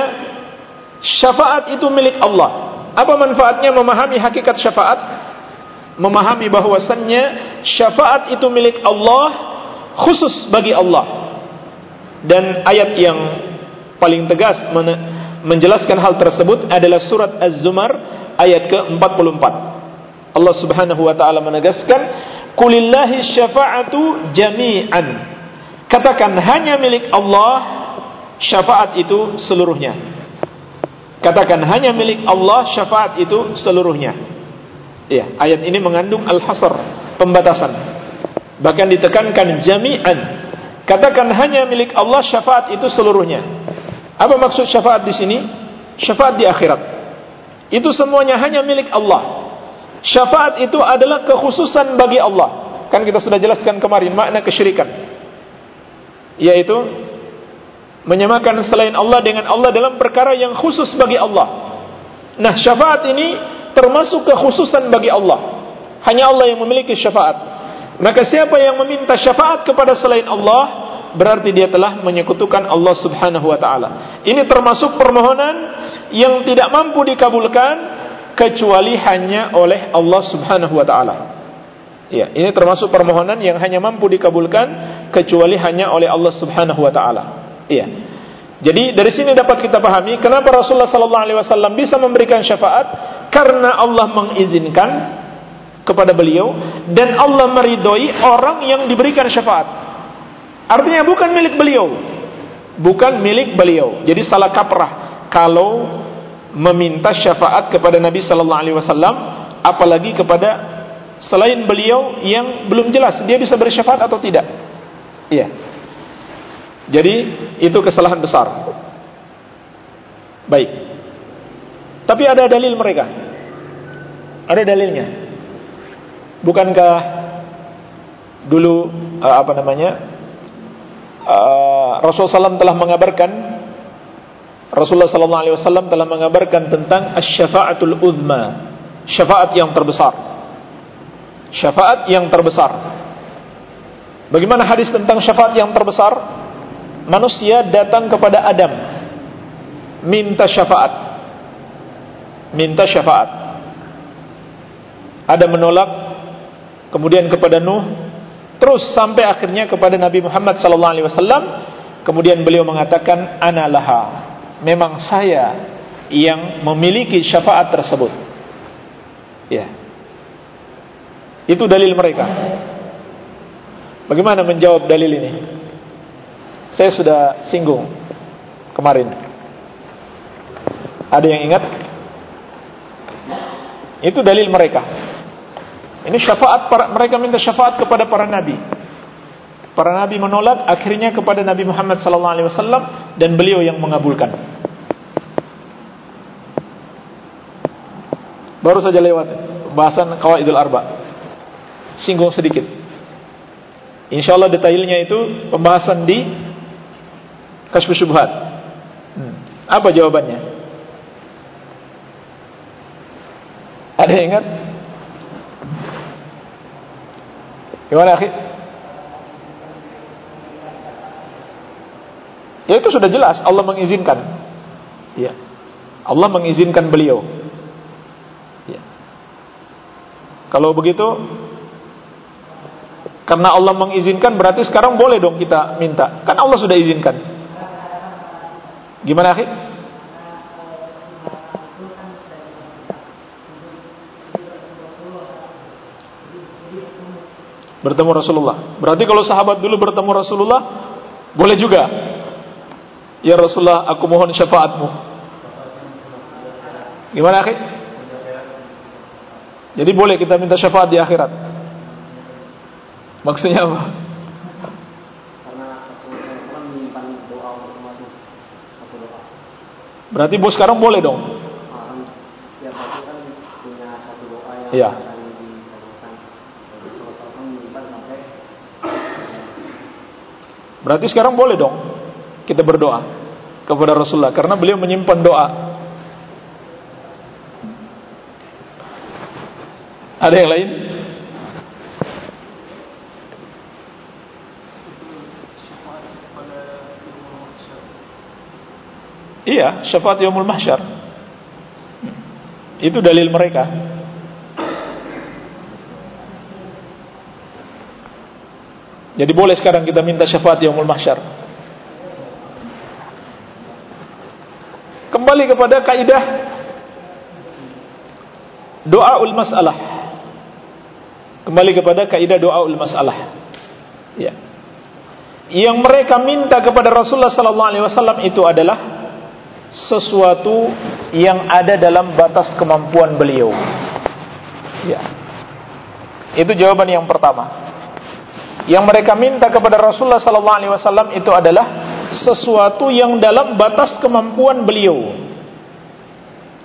syafaat itu milik Allah apa manfaatnya memahami hakikat syafaat? Memahami bahwasannya syafaat itu milik Allah khusus bagi Allah. Dan ayat yang paling tegas menjelaskan hal tersebut adalah surat Az-Zumar ayat ke-44. Allah Subhanahu wa taala menegaskan, "Qulillahi syafa'atu jami'an." Katakan hanya milik Allah syafaat itu seluruhnya. Katakan hanya milik Allah syafaat itu seluruhnya. Ya, ayat ini mengandung al-hasr, pembatasan. Bahkan ditekankan jami'an. Katakan hanya milik Allah syafaat itu seluruhnya. Apa maksud syafaat di sini? Syafaat di akhirat. Itu semuanya hanya milik Allah. Syafaat itu adalah kekhususan bagi Allah. Kan kita sudah jelaskan kemarin makna kesyirikan. Yaitu menyamakan selain Allah dengan Allah dalam perkara yang khusus bagi Allah. Nah, syafaat ini termasuk kekhususan bagi Allah. Hanya Allah yang memiliki syafaat. Maka siapa yang meminta syafaat kepada selain Allah, berarti dia telah menyekutukan Allah Subhanahu wa taala. Ini termasuk permohonan yang tidak mampu dikabulkan kecuali hanya oleh Allah Subhanahu wa taala. Ya, ini termasuk permohonan yang hanya mampu dikabulkan kecuali hanya oleh Allah Subhanahu wa taala. Iya. Jadi dari sini dapat kita pahami kenapa Rasulullah sallallahu alaihi wasallam bisa memberikan syafaat karena Allah mengizinkan kepada beliau dan Allah meridhoi orang yang diberikan syafaat. Artinya bukan milik beliau. Bukan milik beliau. Jadi salah kaprah kalau meminta syafaat kepada Nabi sallallahu alaihi wasallam apalagi kepada selain beliau yang belum jelas dia bisa bersyafaat atau tidak. Iya. Jadi itu kesalahan besar. Baik. Tapi ada dalil mereka. Ada dalilnya. Bukankah dulu uh, apa namanya? Uh, Rasulullah SAW telah mengabarkan Rasulullah SAW telah mengabarkan tentang asyafaatul uzma, syafaat yang terbesar. Syafaat yang terbesar. Bagaimana hadis tentang syafaat yang terbesar? Manusia datang kepada Adam minta syafaat. Minta syafaat. Adam menolak kemudian kepada Nuh terus sampai akhirnya kepada Nabi Muhammad sallallahu alaihi wasallam. Kemudian beliau mengatakan ana laha. Memang saya yang memiliki syafaat tersebut. Ya. Itu dalil mereka. Bagaimana menjawab dalil ini? Saya sudah singgung kemarin. Ada yang ingat? Itu dalil mereka ini syafaat para, mereka minta syafaat kepada para nabi. Para nabi menolak, akhirnya kepada Nabi Muhammad sallallahu alaihi wasallam dan beliau yang mengabulkan. Baru saja lewat bahasan Qawaidul Arba. Singgung sedikit. Insyaallah detailnya itu pembahasan di Kasyfus Syubhat. Hmm. Apa jawabannya? Ada yang ingat? Gimana akhi? Ya itu sudah jelas Allah mengizinkan. Ya. Allah mengizinkan beliau. Ya. Kalau begitu karena Allah mengizinkan berarti sekarang boleh dong kita minta. Kan Allah sudah izinkan. Gimana akhi? Bertemu Rasulullah. Berarti kalau sahabat dulu bertemu Rasulullah, boleh juga. Ya Rasulullah, aku mohon syafaatmu. Gimana akhir? Jadi boleh kita minta syafaat di akhirat. Maksudnya apa? Berarti bos sekarang boleh dong? Iya. Berarti sekarang boleh dong kita berdoa kepada Rasulullah karena beliau menyimpan doa. Ada yang lain? Iya, syafaat yaumul mahsyar. Itu dalil mereka. Jadi boleh sekarang kita minta syafaat yaumul mahsyar. Kembali kepada kaidah doaul masalah. Kembali kepada kaidah doaul masalah. Ya. Yang mereka minta kepada Rasulullah sallallahu alaihi wasallam itu adalah sesuatu yang ada dalam batas kemampuan beliau. Ya. Itu jawaban yang pertama yang mereka minta kepada Rasulullah sallallahu alaihi wasallam itu adalah sesuatu yang dalam batas kemampuan beliau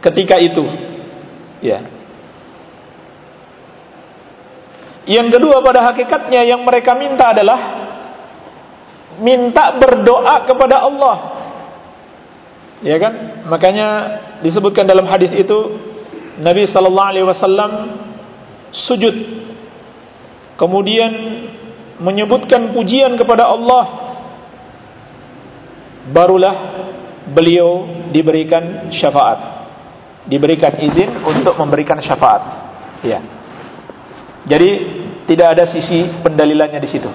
ketika itu. Ya. Yang kedua pada hakikatnya yang mereka minta adalah minta berdoa kepada Allah. Ya kan? Makanya disebutkan dalam hadis itu Nabi sallallahu alaihi wasallam sujud kemudian menyebutkan pujian kepada Allah barulah beliau diberikan syafaat. Diberikan izin untuk memberikan syafaat. Ya jadi tidak ada sisi pendalilannya di situ.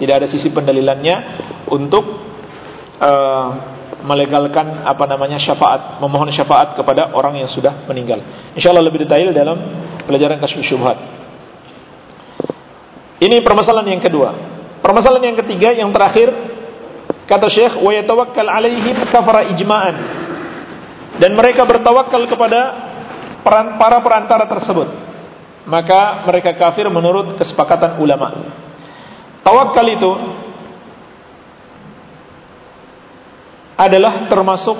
Tidak ada sisi pendalilannya untuk uh, melegalkan apa namanya syafaat memohon syafaat kepada orang yang sudah meninggal. Insyaallah lebih detail dalam pelajaran kasus syubhat ini permasalahan yang kedua. Permasalahan yang ketiga, yang terakhir, kata Syekh, wa yatawakkal alaihim kafara ijma'an. Dan mereka bertawakal kepada para perantara tersebut. Maka mereka kafir menurut kesepakatan ulama. Tawakal itu adalah termasuk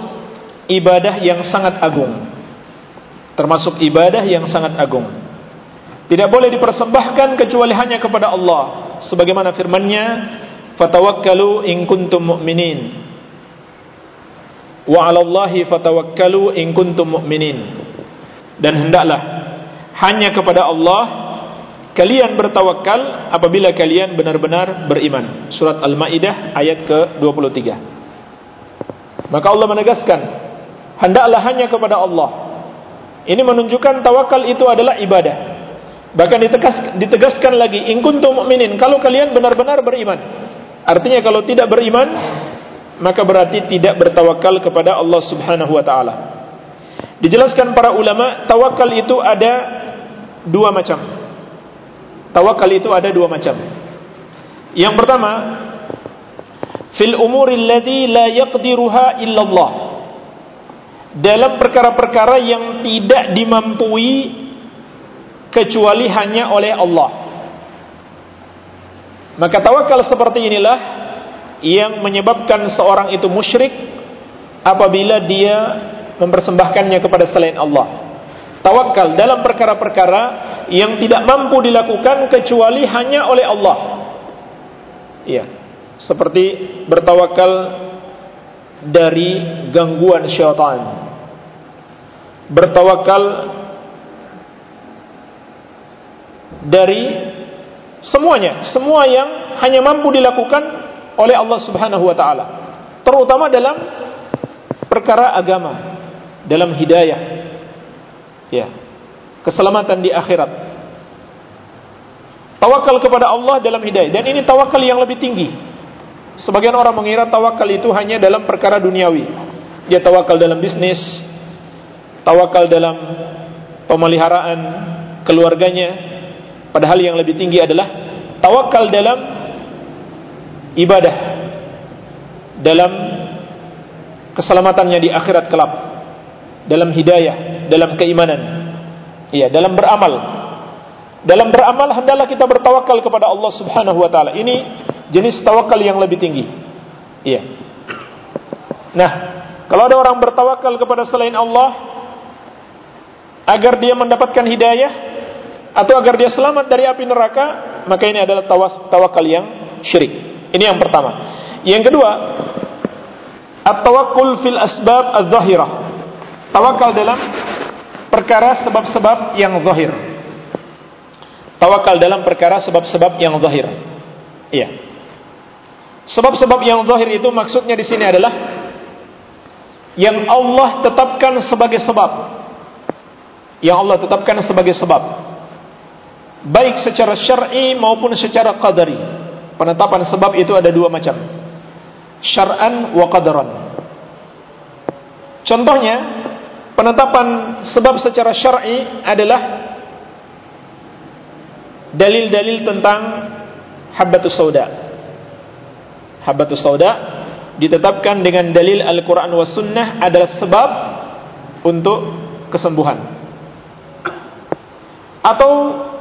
ibadah yang sangat agung. Termasuk ibadah yang sangat agung. Tidak boleh dipersembahkan kecuali hanya kepada Allah. Sebagaimana firman-Nya, "Fatawakkalu in kuntum mu'minin." Wa 'ala Allahi fatawakkalu in kuntum mu'minin. Dan hendaklah hanya kepada Allah kalian bertawakal apabila kalian benar-benar beriman. Surat Al-Maidah ayat ke-23. Maka Allah menegaskan, hendaklah hanya kepada Allah. Ini menunjukkan tawakal itu adalah ibadah. Bahkan ditegas, ditegaskan lagi, in kuntum mu'minin, kalau kalian benar-benar beriman. Artinya kalau tidak beriman, maka berarti tidak bertawakal kepada Allah Subhanahu wa taala. Dijelaskan para ulama, tawakal itu ada dua macam. Tawakal itu ada dua macam. Yang pertama, fil umuri alladhi la yaqdiruha illallah. Dalam perkara-perkara yang tidak dimampui kecuali hanya oleh Allah. Maka tawakal seperti inilah yang menyebabkan seorang itu musyrik apabila dia mempersembahkannya kepada selain Allah. Tawakal dalam perkara-perkara yang tidak mampu dilakukan kecuali hanya oleh Allah. Iya. Seperti bertawakal dari gangguan syaitan. Bertawakal dari semuanya, semua yang hanya mampu dilakukan oleh Allah Subhanahu wa taala. Terutama dalam perkara agama, dalam hidayah. Ya. Keselamatan di akhirat. Tawakal kepada Allah dalam hidayah dan ini tawakal yang lebih tinggi. Sebagian orang mengira tawakal itu hanya dalam perkara duniawi. Dia tawakal dalam bisnis, tawakal dalam pemeliharaan keluarganya, Padahal yang lebih tinggi adalah tawakal dalam ibadah, dalam keselamatannya di akhirat kelak, dalam hidayah, dalam keimanan, iya, dalam beramal. Dalam beramal hendaklah kita bertawakal kepada Allah Subhanahu wa taala. Ini jenis tawakal yang lebih tinggi. Iya. Nah, kalau ada orang bertawakal kepada selain Allah agar dia mendapatkan hidayah, atau agar dia selamat dari api neraka, maka ini adalah tawas, tawakal yang syirik. Ini yang pertama. Yang kedua, at-tawakkul fil asbab az-zahirah. Tawakal dalam perkara sebab-sebab yang zahir. Tawakal dalam perkara sebab-sebab yang zahir. Iya. Sebab-sebab yang zahir itu maksudnya di sini adalah yang Allah tetapkan sebagai sebab. Yang Allah tetapkan sebagai sebab baik secara syar'i maupun secara qadari. Penetapan sebab itu ada dua macam. Syar'an wa qadaran. Contohnya, penetapan sebab secara syar'i adalah dalil-dalil tentang habbatus sauda. Habbatus sauda ditetapkan dengan dalil Al-Quran wa Sunnah adalah sebab untuk kesembuhan. Atau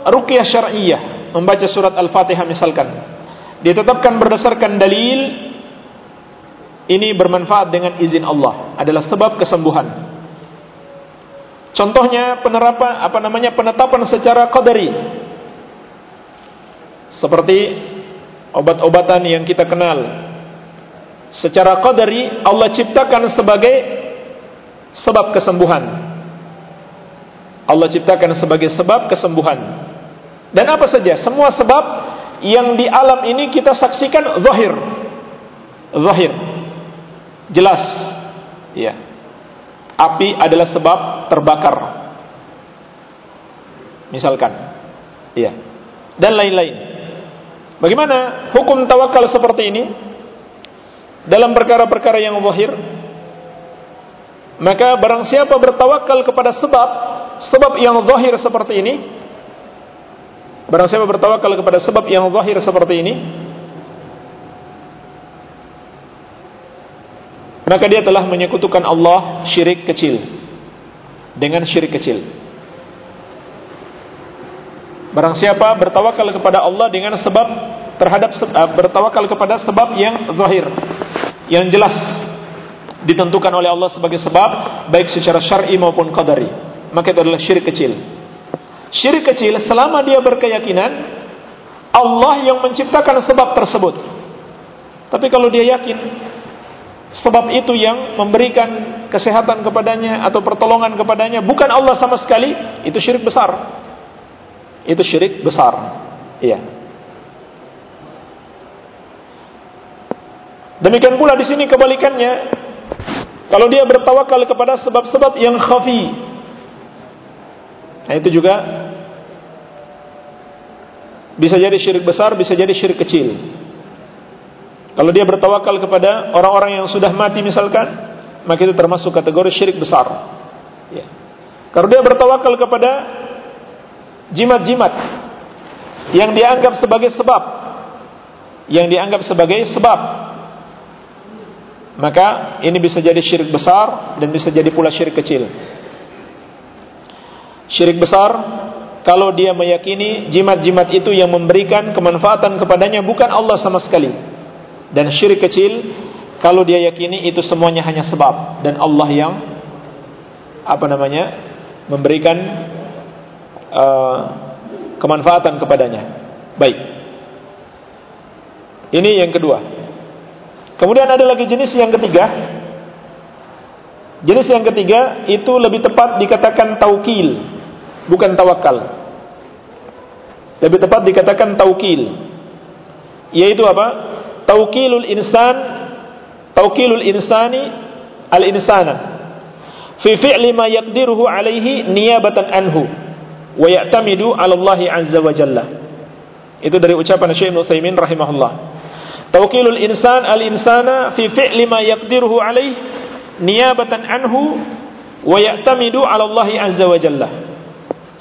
ruqyah syar'iyyah, membaca surat Al-Fatihah misalkan, ditetapkan berdasarkan dalil ini bermanfaat dengan izin Allah, adalah sebab kesembuhan. Contohnya penerapan apa namanya penetapan secara qadari. Seperti obat-obatan yang kita kenal. Secara qadari Allah ciptakan sebagai sebab kesembuhan. Allah ciptakan sebagai sebab kesembuhan. Dan apa saja? Semua sebab yang di alam ini kita saksikan zahir. Zahir. Jelas. Ya. Api adalah sebab terbakar. Misalkan. Ya. Dan lain-lain. Bagaimana hukum tawakal seperti ini? Dalam perkara-perkara yang zahir, maka barang siapa bertawakal kepada sebab, sebab yang zahir seperti ini, Barang siapa bertawakal kepada sebab yang zahir seperti ini Maka dia telah menyekutukan Allah syirik kecil Dengan syirik kecil. Barang siapa bertawakal kepada Allah dengan sebab terhadap uh, bertawakal kepada sebab yang zahir yang jelas ditentukan oleh Allah sebagai sebab baik secara syar'i maupun qadari maka itu adalah syirik kecil Syirik kecil selama dia berkeyakinan Allah yang menciptakan sebab tersebut. Tapi kalau dia yakin sebab itu yang memberikan kesehatan kepadanya atau pertolongan kepadanya bukan Allah sama sekali, itu syirik besar. Itu syirik besar. Iya. Demikian pula di sini kebalikannya. Kalau dia bertawakal kepada sebab-sebab yang khafi. Nah itu juga bisa jadi syirik besar, bisa jadi syirik kecil. Kalau dia bertawakal kepada orang-orang yang sudah mati misalkan, maka itu termasuk kategori syirik besar. Ya. Kalau dia bertawakal kepada jimat-jimat yang dianggap sebagai sebab, yang dianggap sebagai sebab maka ini bisa jadi syirik besar dan bisa jadi pula syirik kecil. Syirik besar kalau dia meyakini jimat-jimat itu yang memberikan kemanfaatan kepadanya bukan Allah sama sekali. Dan syirik kecil kalau dia yakini itu semuanya hanya sebab dan Allah yang apa namanya memberikan uh, kemanfaatan kepadanya. Baik. Ini yang kedua. Kemudian ada lagi jenis yang ketiga. Jenis yang ketiga itu lebih tepat dikatakan taukil, bukan tawakal. Lebih tepat dikatakan taukil. Yaitu apa? Taukilul insan, taukilul insani al-insana fi fi'li ma yaqdiruhu alaihi niyabatan anhu wa ya'tamidu 'ala Allah 'azza wa jalla. Itu dari ucapan Syekh Ibnu Utsaimin rahimahullah. Tawkilul insan al-insana fi fi'li ma yaqdiruhu alaih niyabatan anhu wa ya'tamidu 'ala Allah azza wa jalla.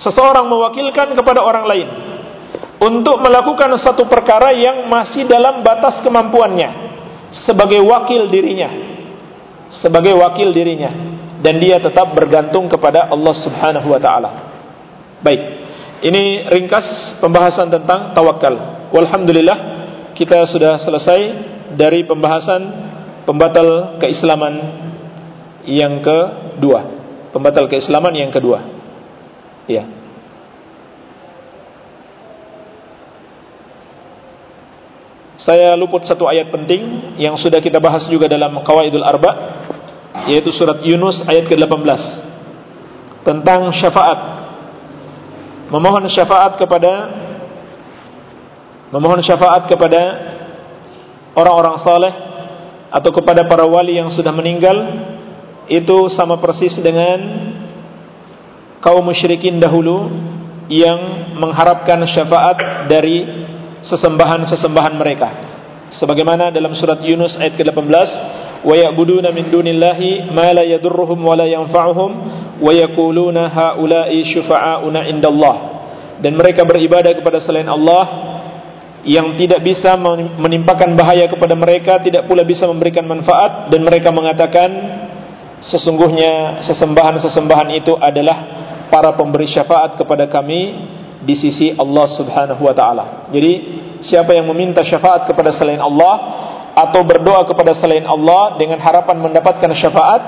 Seseorang mewakilkan kepada orang lain untuk melakukan satu perkara yang masih dalam batas kemampuannya sebagai wakil dirinya. Sebagai wakil dirinya dan dia tetap bergantung kepada Allah Subhanahu wa taala. Baik. Ini ringkas pembahasan tentang tawakal. Walhamdulillah kita sudah selesai dari pembahasan pembatal keislaman yang kedua. Pembatal keislaman yang kedua. Ya. Saya luput satu ayat penting yang sudah kita bahas juga dalam Qawaidul Arba yaitu surat Yunus ayat ke-18 tentang syafaat. Memohon syafaat kepada memohon syafaat kepada orang-orang saleh atau kepada para wali yang sudah meninggal itu sama persis dengan kaum musyrikin dahulu yang mengharapkan syafaat dari sesembahan-sesembahan mereka. Sebagaimana dalam surat Yunus ayat ke-18 wa ya'buduna min dunillahi ma la yadurruhum wa la yanfa'uhum wa yaquluna haula'i syufa'auna indallah. Dan mereka beribadah kepada selain Allah yang tidak bisa menimpakan bahaya kepada mereka, tidak pula bisa memberikan manfaat dan mereka mengatakan sesungguhnya sesembahan-sesembahan itu adalah para pemberi syafaat kepada kami di sisi Allah Subhanahu wa taala. Jadi, siapa yang meminta syafaat kepada selain Allah atau berdoa kepada selain Allah dengan harapan mendapatkan syafaat,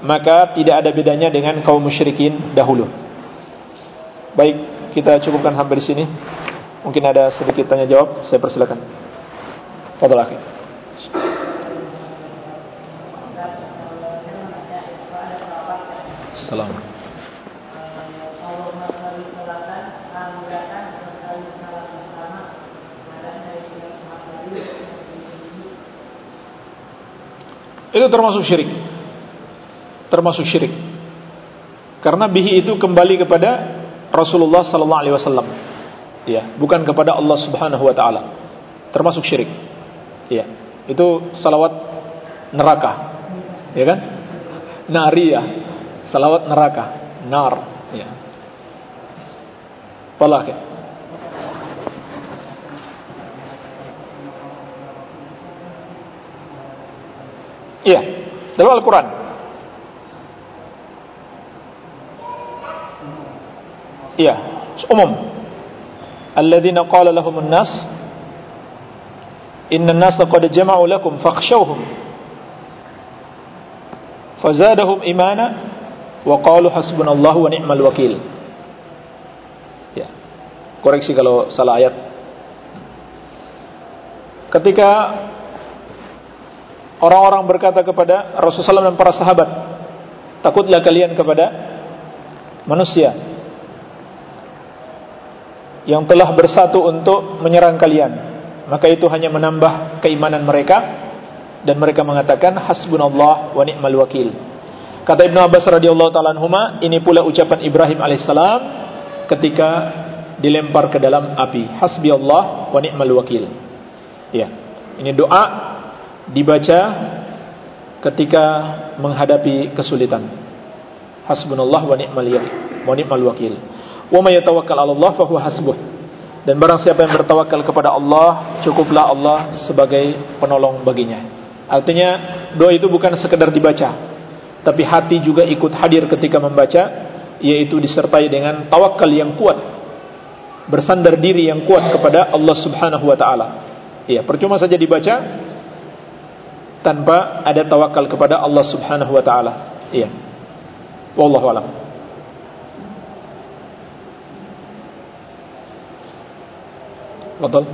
maka tidak ada bedanya dengan kaum musyrikin dahulu. Baik, kita cukupkan sampai di sini. Mungkin ada sedikit tanya jawab, saya persilakan. Fadal akhi. Salam. Itu termasuk syirik. Termasuk syirik. Karena bihi itu kembali kepada Rasulullah sallallahu alaihi wasallam. Ya bukan kepada Allah Subhanahu wa taala. Termasuk syirik. Ya itu salawat neraka. Ya kan? Naria salawat neraka. Nar. Ya wallahi Iya, dalam Al-Quran. Iya, umum. Alladzina qala lahumun nas Inna nasa qad jama'u lakum fakhshawhum Fazadahum imana Wa qalu hasbunallahu wa ni'mal wakil. Ya. Koreksi kalau salah ayat. Ketika orang-orang berkata kepada Rasulullah SAW dan para sahabat, takutlah kalian kepada manusia yang telah bersatu untuk menyerang kalian. Maka itu hanya menambah keimanan mereka dan mereka mengatakan hasbunallah wa ni'mal wakil. Kata Ibnu Abbas radhiyallahu taala anhuma, ini pula ucapan Ibrahim alaihissalam ketika dilempar ke dalam api. Hasbiyallah wa ni'mal wakil. Ya. Ini doa dibaca ketika menghadapi kesulitan. Hasbunallah wa ni'mal wa ni'mal wakil. Wa may yatawakkal 'ala Allah fa huwa hasbuh. Dan barang siapa yang bertawakal kepada Allah, cukuplah Allah sebagai penolong baginya. Artinya doa itu bukan sekedar dibaca, tapi hati juga ikut hadir ketika membaca, yaitu disertai dengan tawakal yang kuat, bersandar diri yang kuat kepada Allah Subhanahu wa taala. Iya, percuma saja dibaca tanpa ada tawakal kepada Allah Subhanahu wa taala. Iya. Wallahu a'lam. Betul.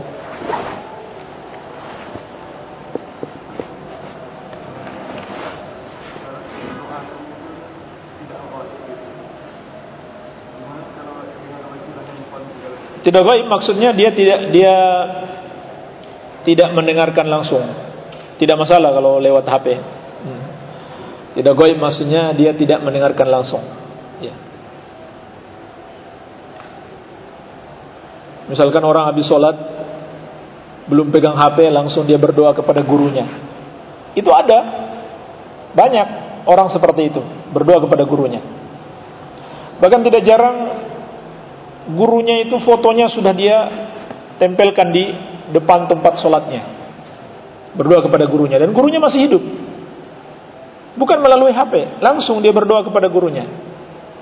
Tidak gaib maksudnya dia tidak dia tidak mendengarkan langsung. Tidak masalah kalau lewat HP. Hmm. Tidak gaib maksudnya dia tidak mendengarkan langsung. Ya. Misalkan orang habis sholat belum pegang HP langsung dia berdoa kepada gurunya. Itu ada banyak orang seperti itu berdoa kepada gurunya. Bahkan tidak jarang gurunya itu fotonya sudah dia tempelkan di depan tempat sholatnya berdoa kepada gurunya. Dan gurunya masih hidup. Bukan melalui HP langsung dia berdoa kepada gurunya.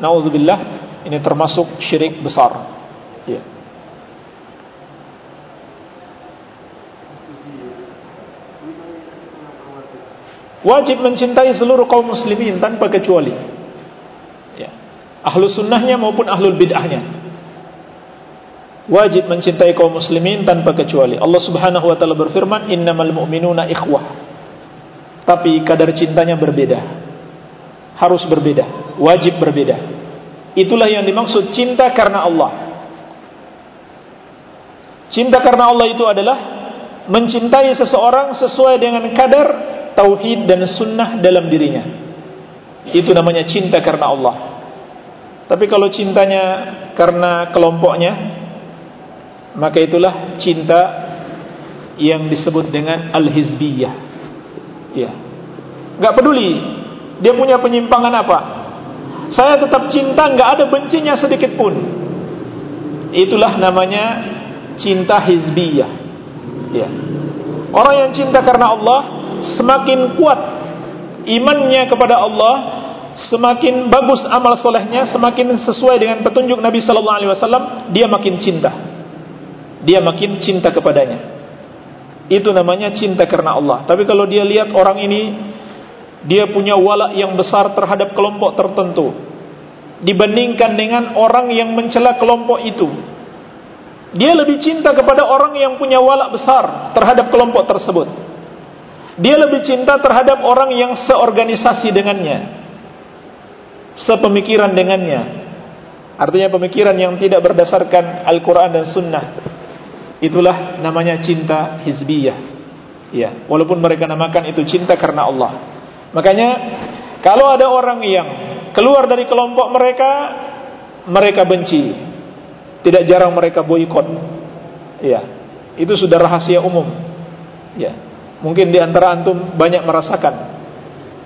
Naudzubillah ini termasuk syirik besar. Ya. Wajib mencintai seluruh kaum muslimin tanpa kecuali. Ya. Ahlu sunnahnya maupun ahlul bid'ahnya wajib mencintai kaum muslimin tanpa kecuali. Allah Subhanahu wa taala berfirman, "Innamal mu'minuna ikhwah." Tapi kadar cintanya berbeda. Harus berbeda, wajib berbeda. Itulah yang dimaksud cinta karena Allah. Cinta karena Allah itu adalah mencintai seseorang sesuai dengan kadar tauhid dan sunnah dalam dirinya. Itu namanya cinta karena Allah. Tapi kalau cintanya karena kelompoknya, maka itulah cinta yang disebut dengan al-hizbiyah. Ya. Enggak peduli dia punya penyimpangan apa. Saya tetap cinta, enggak ada bencinya sedikit pun. Itulah namanya cinta hizbiyah. Ya. Orang yang cinta karena Allah semakin kuat imannya kepada Allah, semakin bagus amal solehnya, semakin sesuai dengan petunjuk Nabi sallallahu alaihi wasallam, dia makin cinta dia makin cinta kepadanya. Itu namanya cinta karena Allah. Tapi kalau dia lihat orang ini dia punya wala yang besar terhadap kelompok tertentu dibandingkan dengan orang yang mencela kelompok itu. Dia lebih cinta kepada orang yang punya wala besar terhadap kelompok tersebut. Dia lebih cinta terhadap orang yang seorganisasi dengannya. Sepemikiran dengannya. Artinya pemikiran yang tidak berdasarkan Al-Quran dan Sunnah Itulah namanya cinta hizbiyah. Ya, walaupun mereka namakan itu cinta karena Allah. Makanya kalau ada orang yang keluar dari kelompok mereka, mereka benci. Tidak jarang mereka boikot. Ya, itu sudah rahasia umum. Ya, mungkin di antara antum banyak merasakan.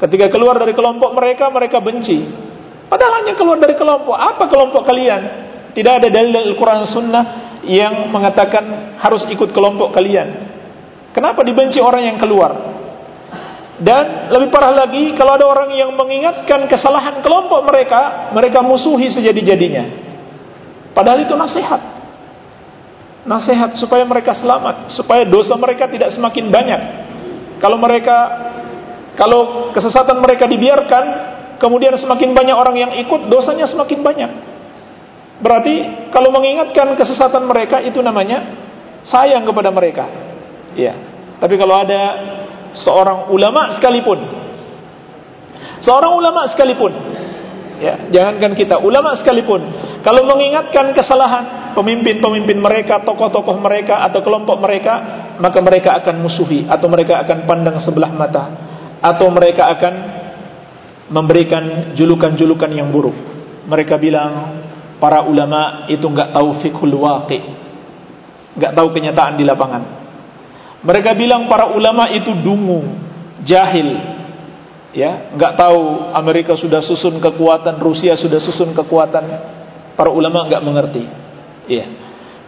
Ketika keluar dari kelompok mereka, mereka benci. Padahal hanya keluar dari kelompok. Apa kelompok kalian? Tidak ada dalil Al-Quran Sunnah yang mengatakan harus ikut kelompok kalian. Kenapa dibenci orang yang keluar? Dan lebih parah lagi kalau ada orang yang mengingatkan kesalahan kelompok mereka, mereka musuhi sejadi-jadinya. Padahal itu nasihat. Nasihat supaya mereka selamat, supaya dosa mereka tidak semakin banyak. Kalau mereka kalau kesesatan mereka dibiarkan, kemudian semakin banyak orang yang ikut, dosanya semakin banyak. Berarti kalau mengingatkan kesesatan mereka itu namanya sayang kepada mereka. Ya. Tapi kalau ada seorang ulama sekalipun seorang ulama sekalipun ya, jangankan kita ulama sekalipun kalau mengingatkan kesalahan pemimpin-pemimpin mereka, tokoh-tokoh mereka atau kelompok mereka, maka mereka akan musuhi atau mereka akan pandang sebelah mata atau mereka akan memberikan julukan-julukan yang buruk. Mereka bilang para ulama itu enggak tahu fikhul waqi. Enggak tahu kenyataan di lapangan. Mereka bilang para ulama itu dungu, jahil. Ya, enggak tahu Amerika sudah susun kekuatan, Rusia sudah susun kekuatan. Para ulama enggak mengerti. Ya.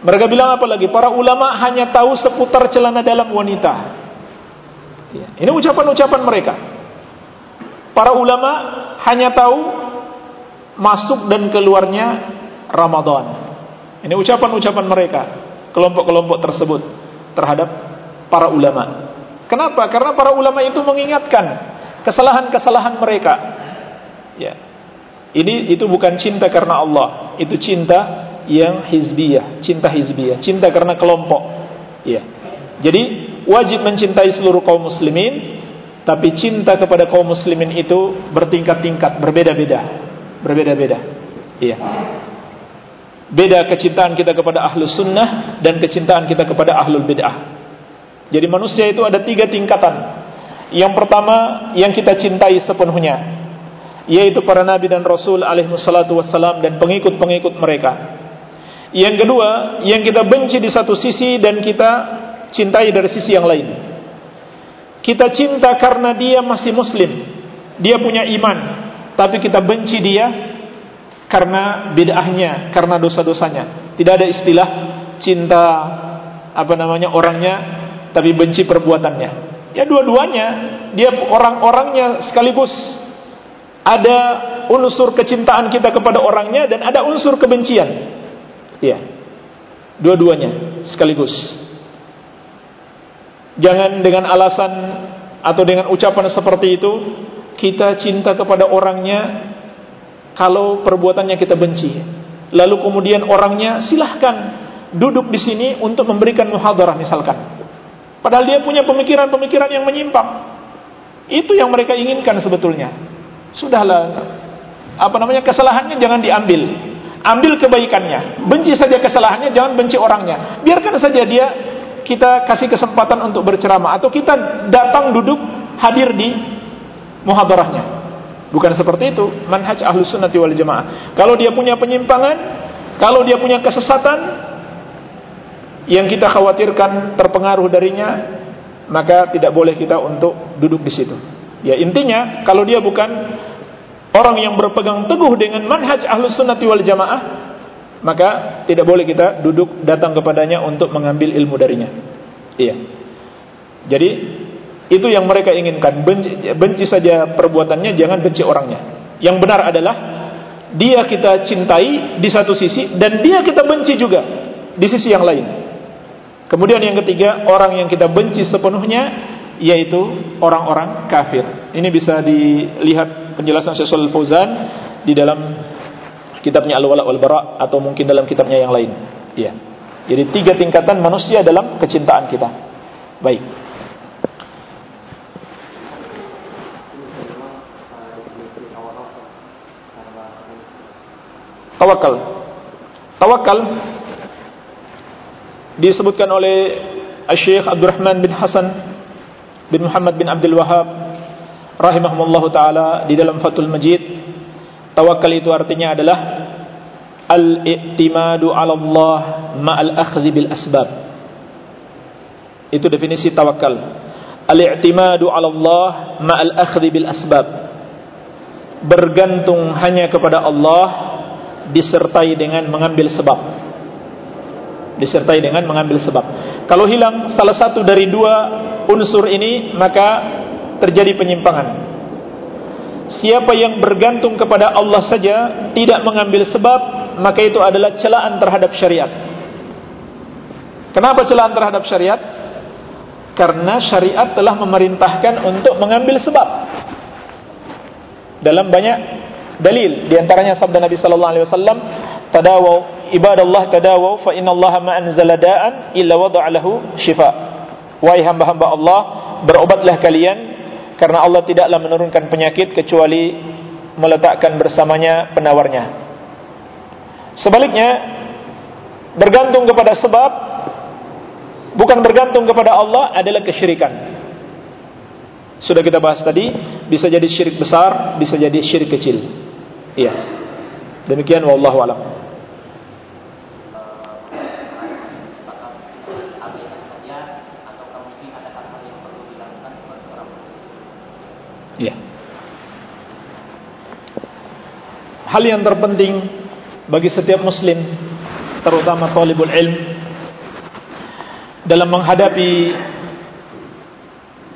Mereka bilang apa lagi? Para ulama hanya tahu seputar celana dalam wanita. Ya. Ini ucapan-ucapan mereka. Para ulama hanya tahu masuk dan keluarnya Ramadan. Ini ucapan-ucapan mereka, kelompok-kelompok tersebut terhadap para ulama. Kenapa? Karena para ulama itu mengingatkan kesalahan-kesalahan mereka. Ya. Ini itu bukan cinta karena Allah, itu cinta yang hizbiyah, cinta hizbiyah, cinta karena kelompok. Ya. Jadi wajib mencintai seluruh kaum muslimin, tapi cinta kepada kaum muslimin itu bertingkat-tingkat, berbeda-beda, berbeda-beda. Iya. Beda kecintaan kita kepada ahlus sunnah dan kecintaan kita kepada ahlul bid'ah. Jadi manusia itu ada tiga tingkatan. Yang pertama yang kita cintai sepenuhnya, yaitu para nabi dan rasul alaihi salatu wassalam dan pengikut-pengikut mereka. Yang kedua, yang kita benci di satu sisi dan kita cintai dari sisi yang lain. Kita cinta karena dia masih muslim, dia punya iman, tapi kita benci dia karena bid'ahnya, karena dosa-dosanya. Tidak ada istilah cinta apa namanya orangnya tapi benci perbuatannya. Ya dua-duanya, dia orang-orangnya sekaligus ada unsur kecintaan kita kepada orangnya dan ada unsur kebencian. Iya. Dua-duanya sekaligus. Jangan dengan alasan atau dengan ucapan seperti itu kita cinta kepada orangnya kalau perbuatannya kita benci. Lalu kemudian orangnya silahkan duduk di sini untuk memberikan muhadarah misalkan. Padahal dia punya pemikiran-pemikiran yang menyimpang. Itu yang mereka inginkan sebetulnya. Sudahlah, apa namanya kesalahannya jangan diambil. Ambil kebaikannya. Benci saja kesalahannya, jangan benci orangnya. Biarkan saja dia kita kasih kesempatan untuk berceramah atau kita datang duduk hadir di muhadarahnya. Bukan seperti itu manhaj ahlus sunnati wal jamaah. Kalau dia punya penyimpangan, kalau dia punya kesesatan yang kita khawatirkan terpengaruh darinya, maka tidak boleh kita untuk duduk di situ. Ya intinya kalau dia bukan orang yang berpegang teguh dengan manhaj ahlus sunnati wal jamaah, maka tidak boleh kita duduk datang kepadanya untuk mengambil ilmu darinya. Iya. Jadi itu yang mereka inginkan. Benci, benci saja perbuatannya, jangan benci orangnya. Yang benar adalah dia kita cintai di satu sisi dan dia kita benci juga di sisi yang lain. Kemudian yang ketiga, orang yang kita benci sepenuhnya yaitu orang-orang kafir. Ini bisa dilihat penjelasan Syaikhul Fauzan di dalam kitabnya Al-Wala wal Bara atau mungkin dalam kitabnya yang lain. Iya. Jadi tiga tingkatan manusia dalam kecintaan kita. Baik. Tawakal. Tawakal disebutkan oleh Syekh Abdurrahman bin Hasan bin Muhammad bin Abdul Wahab rahimahumullah taala di dalam Fathul Majid. Tawakal itu artinya adalah al-i'timadu 'ala Allah ma'al akhdhi bil asbab. Itu definisi tawakal. Al-i'timadu 'ala Allah ma'al akhdhi bil asbab. Bergantung hanya kepada Allah disertai dengan mengambil sebab. Disertai dengan mengambil sebab. Kalau hilang salah satu dari dua unsur ini, maka terjadi penyimpangan. Siapa yang bergantung kepada Allah saja tidak mengambil sebab, maka itu adalah celaan terhadap syariat. Kenapa celaan terhadap syariat? Karena syariat telah memerintahkan untuk mengambil sebab. Dalam banyak dalil di antaranya sabda Nabi sallallahu alaihi wasallam tadawu ibadallah tadawu fa innallaha ma anzala da'an illa wada'a lahu shifa. Wahai hamba-hamba Allah, berobatlah kalian karena Allah tidaklah menurunkan penyakit kecuali meletakkan bersamanya penawarnya. Sebaliknya, bergantung kepada sebab bukan bergantung kepada Allah adalah kesyirikan. Sudah kita bahas tadi, bisa jadi syirik besar, bisa jadi syirik kecil. Iya. Demikian wallahu alam. Ya. Hal yang terpenting bagi setiap muslim, terutama talibul ilm dalam menghadapi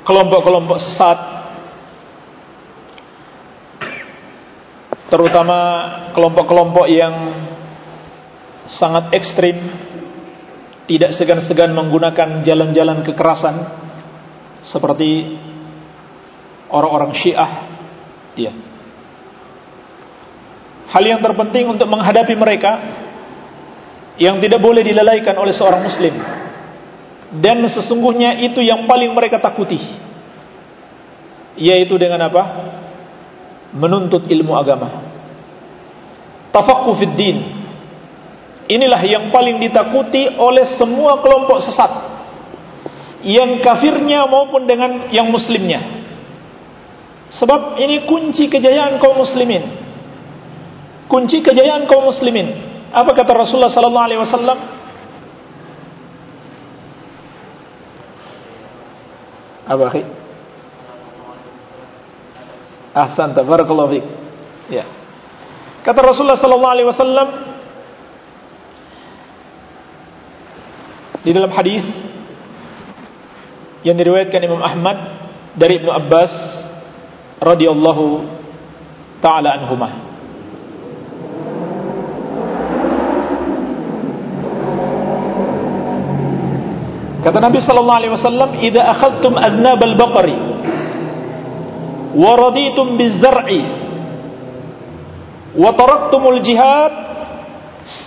kelompok-kelompok sesat terutama kelompok-kelompok yang sangat ekstrim tidak segan-segan menggunakan jalan-jalan kekerasan seperti orang-orang Syiah. Iya. Hal yang terpenting untuk menghadapi mereka yang tidak boleh dilalaikan oleh seorang muslim dan sesungguhnya itu yang paling mereka takuti yaitu dengan apa? Menuntut ilmu agama tafaqquh fid din inilah yang paling ditakuti oleh semua kelompok sesat yang kafirnya maupun dengan yang muslimnya Sebab ini kunci kejayaan kaum muslimin. Kunci kejayaan kaum muslimin. Apa kata Rasulullah sallallahu alaihi wasallam? Apa? Ahsan, tabarakallahu fik. Ya. Kata Rasulullah sallallahu alaihi wasallam di dalam hadis yang diriwayatkan Imam Ahmad dari Ibnu Abbas radhiyallahu taala anhumah. Kata Nabi sallallahu alaihi wasallam, "Idza akhadtum adnab al-baqari wa biz-zar'i wa taraktumul jihad,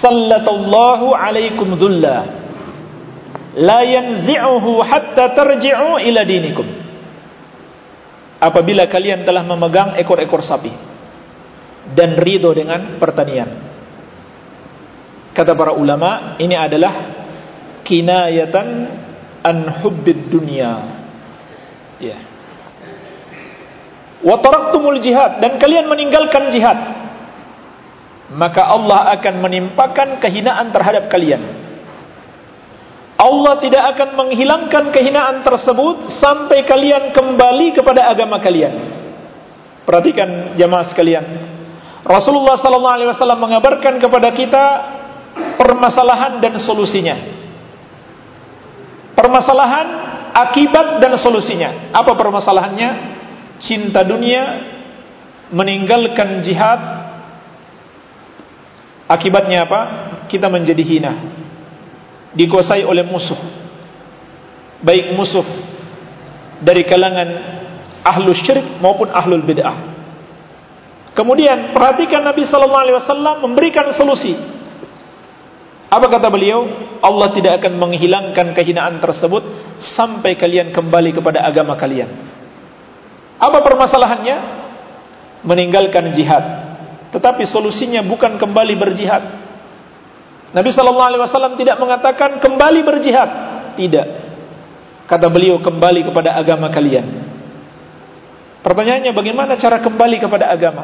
sallatallahu alaikum dhulla la yanzi'uhu hatta tarji'u ila dinikum." apabila kalian telah memegang ekor-ekor sapi dan ridho dengan pertanian. Kata para ulama, ini adalah kinayatan an hubbid dunia. Ya. Wa taraktumul jihad dan kalian meninggalkan jihad. Maka Allah akan menimpakan kehinaan terhadap kalian. Allah tidak akan menghilangkan kehinaan tersebut sampai kalian kembali kepada agama kalian. Perhatikan jemaah sekalian. Rasulullah sallallahu alaihi wasallam mengabarkan kepada kita permasalahan dan solusinya. Permasalahan, akibat dan solusinya. Apa permasalahannya? Cinta dunia, meninggalkan jihad. Akibatnya apa? Kita menjadi hina. Dikuasai oleh musuh. Baik musuh dari kalangan ahlu syirik maupun ahlul bid'ah. Kemudian perhatikan Nabi sallallahu alaihi wasallam memberikan solusi. Apa kata beliau? Allah tidak akan menghilangkan kehinaan tersebut sampai kalian kembali kepada agama kalian apa permasalahannya meninggalkan jihad tetapi solusinya bukan kembali berjihad Nabi Shallallahu Alaihi Wasallam tidak mengatakan kembali berjihad, tidak. Kata beliau kembali kepada agama kalian. Pertanyaannya bagaimana cara kembali kepada agama?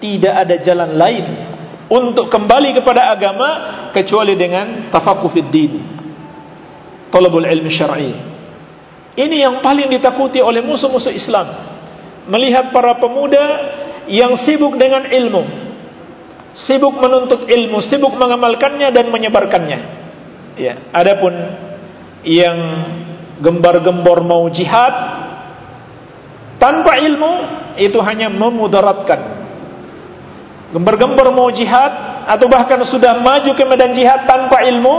Tidak ada jalan lain untuk kembali kepada agama kecuali dengan tafaqufid din. Talabul ilmi syar'i. Ini yang paling ditakuti oleh musuh-musuh Islam. Melihat para pemuda yang sibuk dengan ilmu, sibuk menuntut ilmu, sibuk mengamalkannya dan menyebarkannya. Ya, adapun yang gembar-gembor mau jihad tanpa ilmu itu hanya memudaratkan. Gembar-gembor mau jihad atau bahkan sudah maju ke medan jihad tanpa ilmu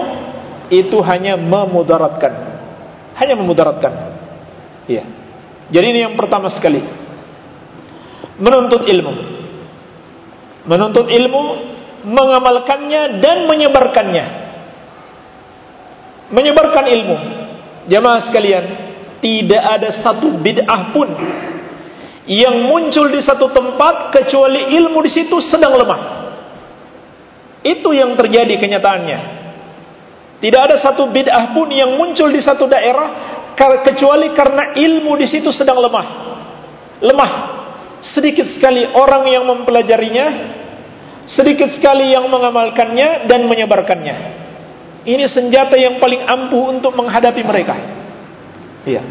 itu hanya memudaratkan. Hanya memudaratkan. Ya. Jadi ini yang pertama sekali. Menuntut ilmu. Menuntut ilmu mengamalkannya dan menyebarkannya. Menyebarkan ilmu. Jamaah sekalian, tidak ada satu bid'ah pun yang muncul di satu tempat kecuali ilmu di situ sedang lemah. Itu yang terjadi kenyataannya. Tidak ada satu bid'ah pun yang muncul di satu daerah kecuali karena ilmu di situ sedang lemah. Lemah. Sedikit sekali orang yang mempelajarinya, sedikit sekali yang mengamalkannya dan menyebarkannya. Ini senjata yang paling ampuh untuk menghadapi mereka. Iya.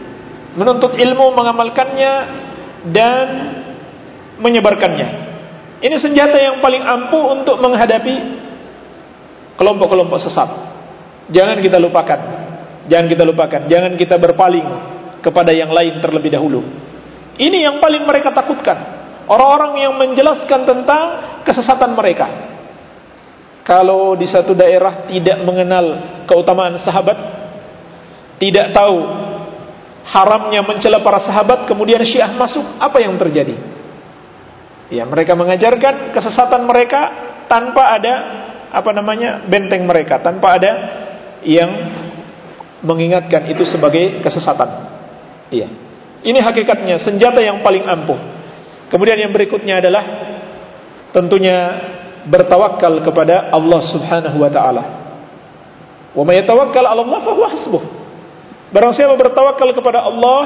Menuntut ilmu, mengamalkannya dan menyebarkannya. Ini senjata yang paling ampuh untuk menghadapi kelompok-kelompok sesat. Jangan kita lupakan. Jangan kita lupakan. Jangan kita berpaling kepada yang lain terlebih dahulu. Ini yang paling mereka takutkan. Orang-orang yang menjelaskan tentang kesesatan mereka. Kalau di satu daerah tidak mengenal keutamaan sahabat, tidak tahu haramnya mencela para sahabat, kemudian Syiah masuk, apa yang terjadi? Ya, mereka mengajarkan kesesatan mereka tanpa ada apa namanya benteng mereka, tanpa ada yang mengingatkan itu sebagai kesesatan. Iya. Ini hakikatnya senjata yang paling ampuh. Kemudian yang berikutnya adalah tentunya bertawakal kepada Allah Subhanahu wa taala. Wa may yatawakkal 'ala Allah fa hasbuh. Barang siapa bertawakal kepada Allah,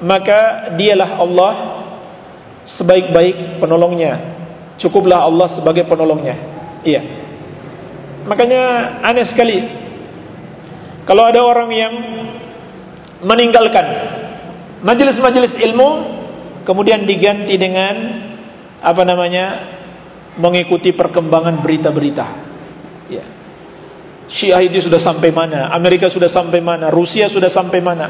maka dialah Allah sebaik-baik penolongnya. Cukuplah Allah sebagai penolongnya. Iya. Makanya aneh sekali kalau ada orang yang meninggalkan majelis-majelis ilmu kemudian diganti dengan apa namanya mengikuti perkembangan berita-berita. Ya. Syiah itu sudah sampai mana, Amerika sudah sampai mana, Rusia sudah sampai mana.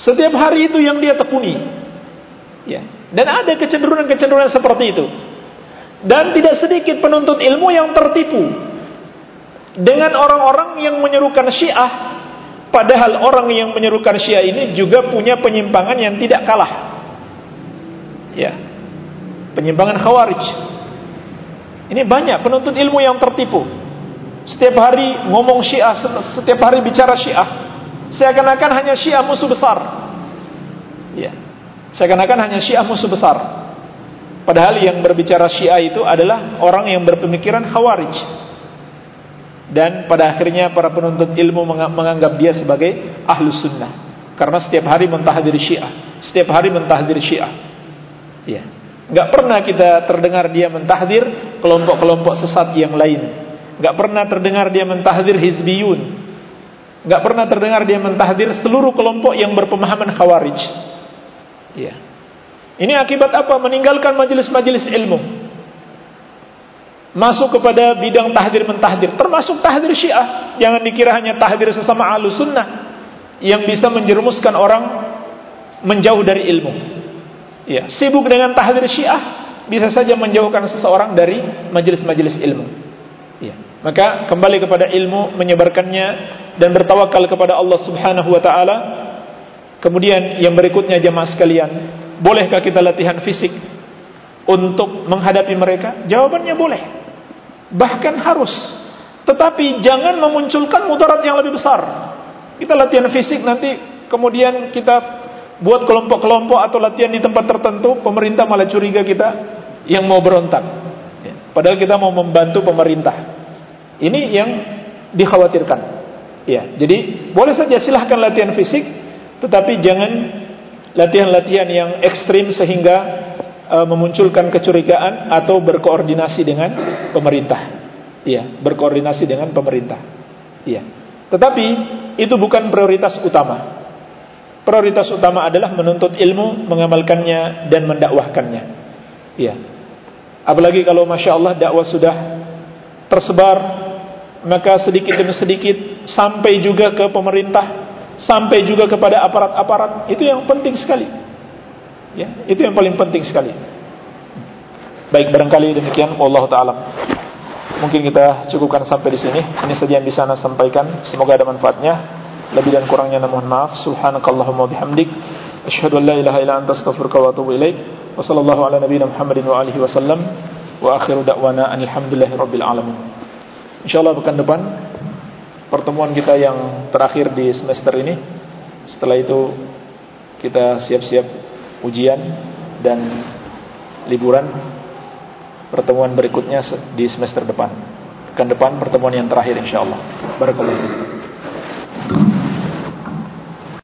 Setiap hari itu yang dia tekuni. Ya. Dan ada kecenderungan-kecenderungan seperti itu. Dan tidak sedikit penuntut ilmu yang tertipu dengan orang-orang yang menyerukan Syiah padahal orang yang menyerukan Syiah ini juga punya penyimpangan yang tidak kalah. Ya. Penyimpangan Khawarij. Ini banyak penuntut ilmu yang tertipu. Setiap hari ngomong Syiah, setiap hari bicara Syiah. Seakan-akan hanya Syiah musuh besar. Ya. Seakan-akan hanya Syiah musuh besar. Padahal yang berbicara Syiah itu adalah orang yang berpemikiran Khawarij. Dan pada akhirnya para penuntut ilmu menganggap dia sebagai ahlus sunnah. Karena setiap hari mentahdir Syiah. Setiap hari mentahdir Syiah. Ya. Gak pernah kita terdengar dia mentahdir kelompok-kelompok sesat yang lain. Gak pernah terdengar dia mentahdir hizbiyun. Gak pernah terdengar dia mentahdir seluruh kelompok yang berpemahaman khawarij. Ya. Ini akibat apa? Meninggalkan majelis-majelis ilmu. Masuk kepada bidang tahdir mentahdir. Termasuk tahdir syiah. Jangan dikira hanya tahdir sesama ahlu sunnah. Yang bisa menjerumuskan orang menjauh dari ilmu. Ya. Sibuk dengan tahdir syiah. Bisa saja menjauhkan seseorang dari majelis-majelis ilmu. Ya. Maka kembali kepada ilmu, menyebarkannya dan bertawakal kepada Allah Subhanahu wa taala. Kemudian yang berikutnya jemaah sekalian, bolehkah kita latihan fisik untuk menghadapi mereka? Jawabannya boleh. Bahkan harus. Tetapi jangan memunculkan mudarat yang lebih besar. Kita latihan fisik nanti kemudian kita buat kelompok-kelompok atau latihan di tempat tertentu, pemerintah malah curiga kita yang mau berontak. Padahal kita mau membantu pemerintah. Ini yang dikhawatirkan. Ya, jadi boleh saja silahkan latihan fisik, tetapi jangan latihan-latihan yang ekstrim sehingga uh, memunculkan kecurigaan atau berkoordinasi dengan pemerintah. Iya, berkoordinasi dengan pemerintah. Iya. Tetapi itu bukan prioritas utama. Prioritas utama adalah menuntut ilmu, mengamalkannya dan mendakwahkannya. Iya. Apalagi kalau Masya Allah dakwah sudah tersebar Maka sedikit demi sedikit Sampai juga ke pemerintah Sampai juga kepada aparat-aparat Itu yang penting sekali ya, Itu yang paling penting sekali Baik barangkali demikian Allah Ta'ala Mungkin kita cukupkan sampai di sini Ini saja yang bisa saya sampaikan Semoga ada manfaatnya Lebih dan kurangnya mohon maaf Subhanakallahumma bihamdik Asyhadu an la ilaha illa anta astaghfiruka wa atubu ilaik. Wa sallallahu ala nabiyyina Muhammadin wa alihi wasallam. Wa akhiru da'wana alhamdulillahi rabbil alamin. Insyaallah pekan depan pertemuan kita yang terakhir di semester ini. Setelah itu kita siap-siap ujian dan liburan. Pertemuan berikutnya di semester depan. Pekan depan pertemuan yang terakhir insyaallah. Barakallahu